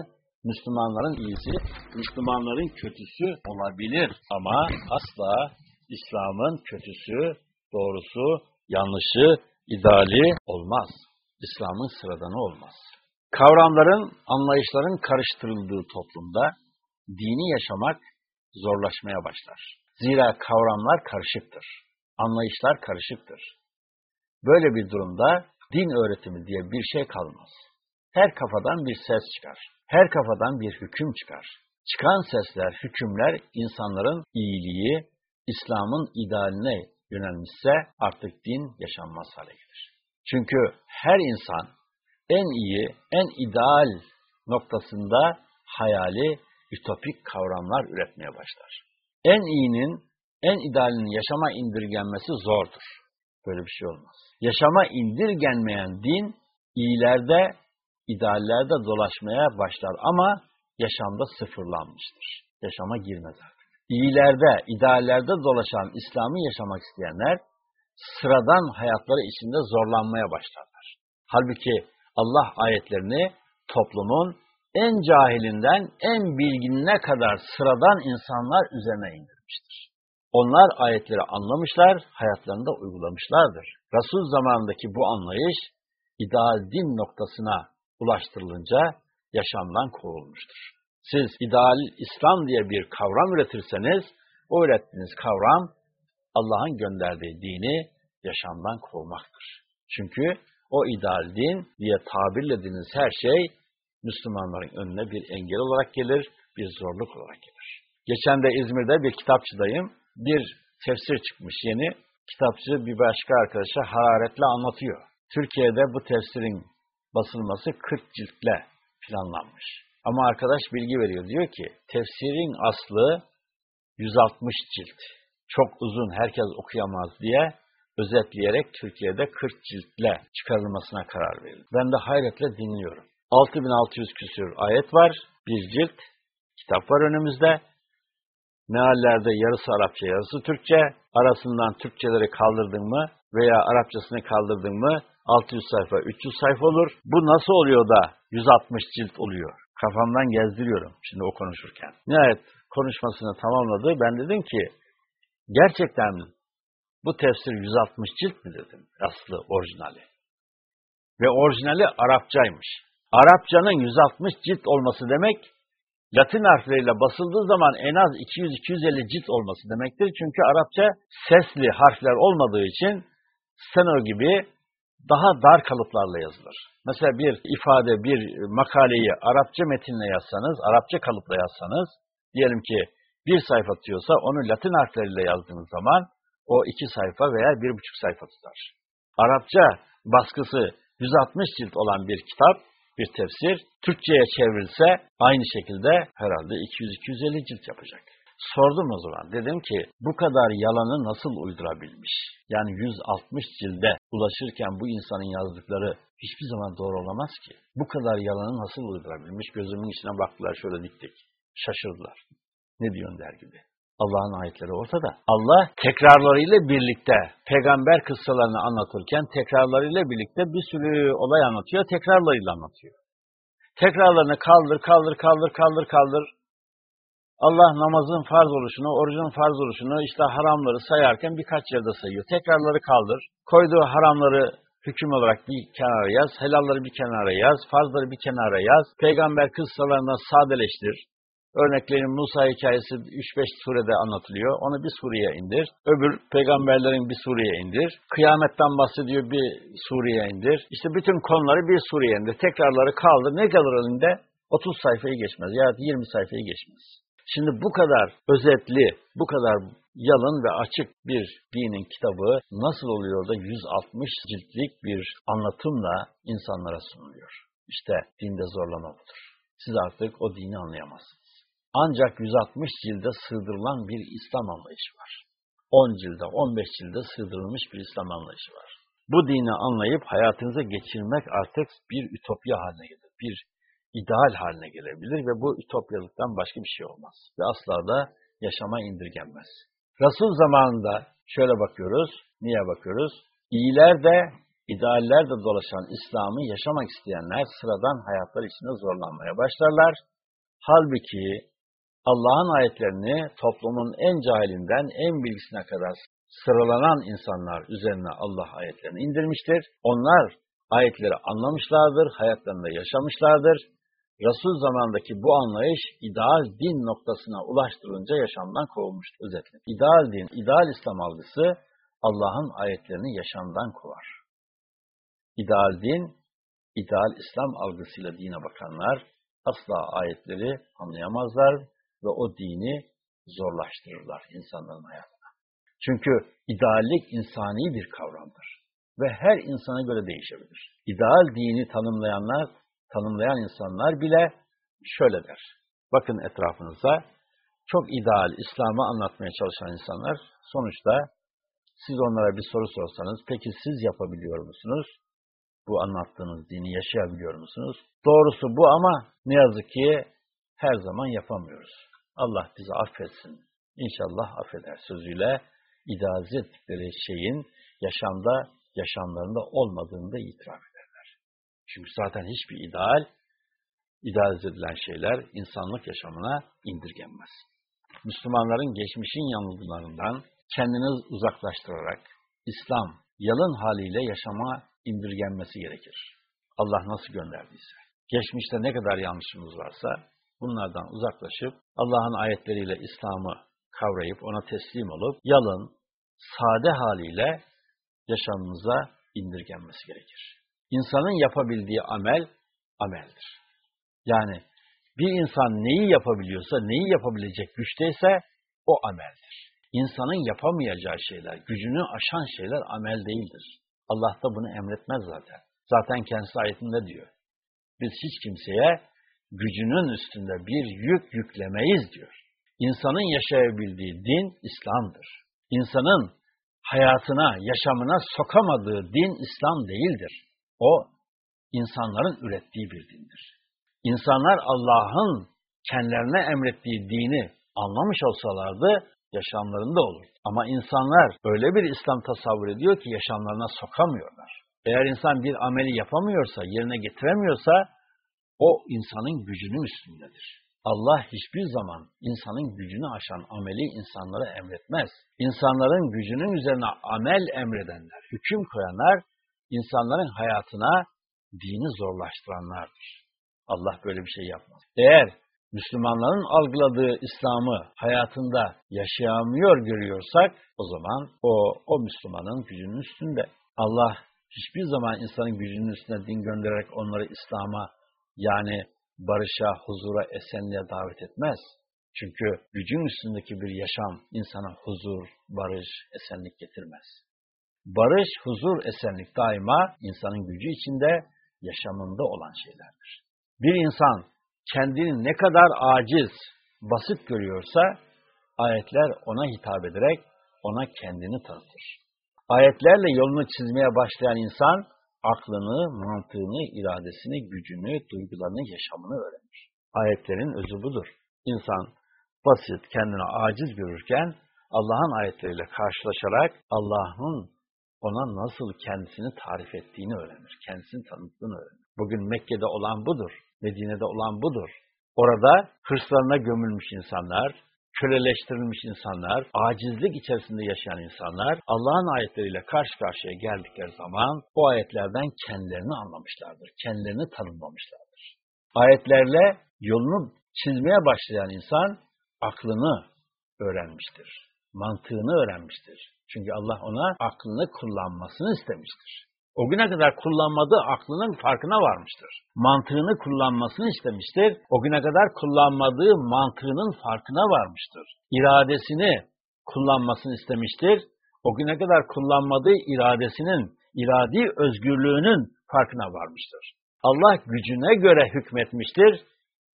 Müslümanların iyisi, Müslümanların kötüsü olabilir. Ama asla İslam'ın kötüsü, doğrusu, yanlışı, ideali olmaz. İslam'ın sıradanı olmaz. Kavramların, anlayışların karıştırıldığı toplumda dini yaşamak zorlaşmaya başlar. Zira kavramlar karışıktır. Anlayışlar karışıktır. Böyle bir durumda din öğretimi diye bir şey kalmaz. Her kafadan bir ses çıkar. Her kafadan bir hüküm çıkar. Çıkan sesler, hükümler insanların iyiliği, İslam'ın idealine yönelmişse artık din yaşanmaz hale gelir. Çünkü her insan en iyi, en ideal noktasında hayali, ütopik kavramlar üretmeye başlar. En iyinin, en idealinin yaşama indirgenmesi zordur. Böyle bir şey olmaz. Yaşama indirgenmeyen din, iyilerde, ideallerde dolaşmaya başlar ama yaşamda sıfırlanmıştır. Yaşama girmez artık. İyilerde, ideallerde dolaşan İslam'ı yaşamak isteyenler, sıradan hayatları içinde zorlanmaya başlarlar. Halbuki Allah ayetlerini toplumun en cahilinden en bilginine kadar sıradan insanlar üzerine indirmiştir. Onlar ayetleri anlamışlar, hayatlarında uygulamışlardır. Resul zamanındaki bu anlayış ideal din noktasına ulaştırılınca yaşamdan kovulmuştur. Siz ideal İslam diye bir kavram üretirseniz, o ürettiğiniz kavram Allah'ın gönderdiği dini yaşamdan kovmaktır. Çünkü o ideal din diye tabirlediğiniz her şey Müslümanların önüne bir engel olarak gelir, bir zorluk olarak gelir. Geçen de İzmir'de bir kitapçıdayım. Bir tefsir çıkmış yeni. Kitapçı bir başka arkadaşa hararetle anlatıyor. Türkiye'de bu tefsirin basılması 40 ciltle planlanmış. Ama arkadaş bilgi veriyor. Diyor ki tefsirin aslı 160 cilt. Çok uzun herkes okuyamaz diye özetleyerek Türkiye'de 40 ciltle çıkarılmasına karar verildi. Ben de hayretle dinliyorum. 6600 küsür ayet var, bir cilt kitap var önümüzde. Meallerde yarısı Arapça, yarısı Türkçe. Arasından Türkçeleri kaldırdın mı veya Arapçasını kaldırdın mı 600 sayfa, 300 sayfa olur. Bu nasıl oluyor da 160 cilt oluyor? Kafamdan gezdiriyorum şimdi o konuşurken. Nihayet konuşmasını tamamladı. Ben dedim ki gerçekten bu tefsir 160 cilt mi dedim aslı orijinali. Ve orijinali Arapçaymış. Arapçanın 160 cilt olması demek Latin harfleriyle basıldığı zaman en az 200-250 cilt olması demektir. Çünkü Arapça sesli harfler olmadığı için steno gibi daha dar kalıplarla yazılır. Mesela bir ifade, bir makaleyi Arapça metinle yazsanız, Arapça kalıpla yazsanız, diyelim ki bir sayfa tutuyorsa onu Latin harfleriyle yazdığınız zaman o iki sayfa veya bir buçuk sayfa tutar. Arapça baskısı 160 cilt olan bir kitap, bir tefsir, Türkçe'ye çevrilse aynı şekilde herhalde 200-250 cilt yapacak. Sordum o zaman. Dedim ki bu kadar yalanı nasıl uydurabilmiş? Yani 160 cilde ulaşırken bu insanın yazdıkları hiçbir zaman doğru olamaz ki. Bu kadar yalanı nasıl uydurabilmiş? Gözümün içine baktılar şöyle diktik. Şaşırdılar. Ne diyorsun der gibi. Allah'ın ayetleri ortada. Allah tekrarlarıyla birlikte peygamber kıssalarını anlatırken tekrarlarıyla birlikte bir sürü olay anlatıyor, tekrarlarıyla anlatıyor. Tekrarlarını kaldır, kaldır, kaldır, kaldır, kaldır. Allah namazın farz oluşunu, orucun farz oluşunu, işte haramları sayarken birkaç yerde sayıyor. Tekrarları kaldır. Koyduğu haramları hüküm olarak bir kenara yaz, helalları bir kenara yaz, farzları bir kenara yaz. Peygamber kıssalarına sadeleştir. Örneklerin Musa hikayesi 3-5 surede anlatılıyor. Onu bir sureye indir. Öbür peygamberlerin bir sureye indir. Kıyametten bahsediyor bir sureye indir. İşte bütün konuları bir sureye indir. Tekrarları kaldır. Ne kalır elinde? 30 sayfayı geçmez ya 20 sayfayı geçmez. Şimdi bu kadar özetli, bu kadar yalın ve açık bir dinin kitabı nasıl oluyor da 160 ciltlik bir anlatımla insanlara sunuluyor? İşte dinde zorlama budur. Siz artık o dini anlayamazsınız. Ancak 160 cilde sığdırılan bir İslam anlayışı var. 10 cilde, 15 cilde sığdırılmış bir İslam anlayışı var. Bu dini anlayıp hayatınıza geçirmek artık bir ütopya haline gelir. Bir ideal haline gelebilir ve bu ütopyalıktan başka bir şey olmaz. Ve asla da yaşama indirgenmez. Resul zamanında şöyle bakıyoruz, niye bakıyoruz? İyiler de, idealler de dolaşan İslam'ı yaşamak isteyenler sıradan hayatlar içinde zorlanmaya başlarlar. Halbuki Allah'ın ayetlerini toplumun en cahilinden en bilgisine kadar sıralanan insanlar üzerine Allah ayetlerini indirmiştir. Onlar ayetleri anlamışlardır, hayatlarında yaşamışlardır. Resul zamandaki bu anlayış ideal din noktasına ulaştırılınca yaşamdan kovulmuştur özetle. İdeal din, ideal İslam algısı Allah'ın ayetlerini yaşamdan kovar. İdeal din, ideal İslam algısıyla dine bakanlar asla ayetleri anlayamazlar ve o dini zorlaştırırlar insanların hayatına. Çünkü ideallik insani bir kavramdır ve her insana göre değişebilir. İdeal dini tanımlayanlar, tanımlayan insanlar bile şöyle der. Bakın etrafınıza çok ideal İslam'ı anlatmaya çalışan insanlar sonuçta siz onlara bir soru sorsanız peki siz yapabiliyor musunuz? Bu anlattığınız dini yaşayabiliyor musunuz? Doğrusu bu ama ne yazık ki her zaman yapamıyoruz. Allah bizi affetsin. İnşallah affeder sözüyle idealize ettikleri şeyin yaşamda, yaşamlarında olmadığını da itiraf ederler. Çünkü zaten hiçbir ideal, idealize edilen şeyler insanlık yaşamına indirgenmez. Müslümanların geçmişin yanılgılarından kendini uzaklaştırarak İslam yalın haliyle yaşama indirgenmesi gerekir. Allah nasıl gönderdiyse. Geçmişte ne kadar yanlışımız varsa bunlardan uzaklaşıp Allah'ın ayetleriyle İslam'ı kavrayıp ona teslim olup yalın, sade haliyle yaşamımıza indirgenmesi gerekir. İnsanın yapabildiği amel, ameldir. Yani bir insan neyi yapabiliyorsa, neyi yapabilecek güçteyse o ameldir. İnsanın yapamayacağı şeyler, gücünü aşan şeyler amel değildir. Allah da bunu emretmez zaten. Zaten kendisi ayetinde diyor. Biz hiç kimseye gücünün üstünde bir yük yüklemeyiz diyor. İnsanın yaşayabildiği din İslam'dır. İnsanın hayatına, yaşamına sokamadığı din İslam değildir. O, insanların ürettiği bir dindir. İnsanlar Allah'ın kendilerine emrettiği dini anlamış olsalardı, yaşamlarında olur. Ama insanlar öyle bir İslam tasavvur ediyor ki yaşamlarına sokamıyorlar. Eğer insan bir ameli yapamıyorsa, yerine getiremiyorsa, o insanın gücünün üstündedir. Allah hiçbir zaman insanın gücünü aşan ameli insanlara emretmez. İnsanların gücünün üzerine amel emredenler, hüküm koyanlar, insanların hayatına dini zorlaştıranlardır. Allah böyle bir şey yapmaz. Eğer Müslümanların algıladığı İslam'ı hayatında yaşayamıyor görüyorsak, o zaman o, o Müslümanın gücünün üstünde. Allah hiçbir zaman insanın gücünün üstüne din göndererek onları İslam'a yani barışa, huzura, esenliğe davet etmez. Çünkü gücün üstündeki bir yaşam insana huzur, barış, esenlik getirmez. Barış, huzur, esenlik daima insanın gücü içinde, yaşamında olan şeylerdir. Bir insan kendini ne kadar aciz, basit görüyorsa, Ayetler ona hitap ederek ona kendini tanıtır. Ayetlerle yolunu çizmeye başlayan insan aklını, mantığını, iradesini, gücünü, duygularını, yaşamını öğrenir. Ayetlerin özü budur. İnsan basit, kendini aciz görürken Allah'ın ayetleriyle karşılaşarak Allah'ın ona nasıl kendisini tarif ettiğini öğrenir, kendisini tanıttığını öğrenir. Bugün Mekke'de olan budur, Medine'de olan budur. Orada hırslarına gömülmüş insanlar, köleleştirilmiş insanlar, acizlik içerisinde yaşayan insanlar Allah'ın ayetleriyle karşı karşıya geldikleri zaman o ayetlerden kendilerini anlamışlardır, kendilerini tanımlamışlardır. Ayetlerle yolunu çizmeye başlayan insan aklını öğrenmiştir, mantığını öğrenmiştir. Çünkü Allah ona aklını kullanmasını istemiştir. O güne kadar kullanmadığı aklının farkına varmıştır. Mantığını kullanmasını istemiştir. O güne kadar kullanmadığı mantığının farkına varmıştır. İradesini kullanmasını istemiştir. O güne kadar kullanmadığı iradesinin, iradi özgürlüğünün farkına varmıştır. Allah gücüne göre hükmetmiştir,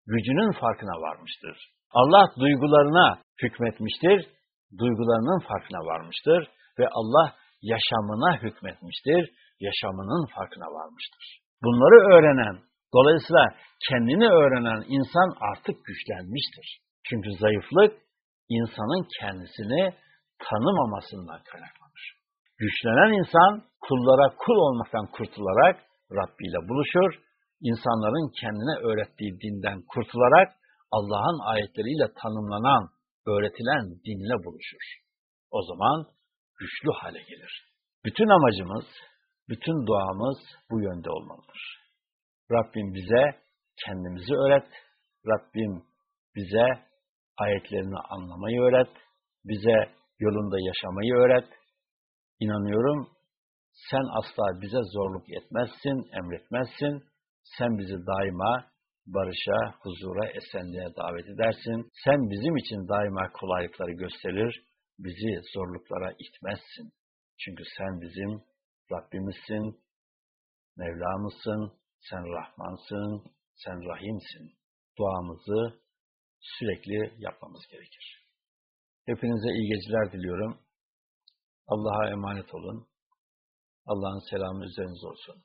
gücünün farkına varmıştır. Allah duygularına hükmetmiştir, duygularının farkına varmıştır ve Allah yaşamına hükmetmiştir, yaşamının farkına varmıştır. Bunları öğrenen, dolayısıyla kendini öğrenen insan artık güçlenmiştir. Çünkü zayıflık insanın kendisini tanımamasından kaynaklanır. Güçlenen insan kullara kul olmaktan kurtularak Rabbi ile buluşur, insanların kendine öğrettiği dinden kurtularak Allah'ın ayetleriyle tanımlanan, öğretilen dinle buluşur. O zaman güçlü hale gelir. Bütün amacımız, bütün duamız bu yönde olmalıdır. Rabbim bize kendimizi öğret, Rabbim bize ayetlerini anlamayı öğret, bize yolunda yaşamayı öğret. İnanıyorum sen asla bize zorluk etmezsin, emretmezsin. Sen bizi daima barışa, huzura, esenliğe davet edersin. Sen bizim için daima kolaylıkları gösterir, bizi zorluklara itmezsin. Çünkü sen bizim Rabbimizsin, Mevlamızsın, sen Rahmansın, sen Rahimsin. Duamızı sürekli yapmamız gerekir. Hepinize iyi geceler diliyorum. Allah'a emanet olun. Allah'ın selamı üzerinize olsun.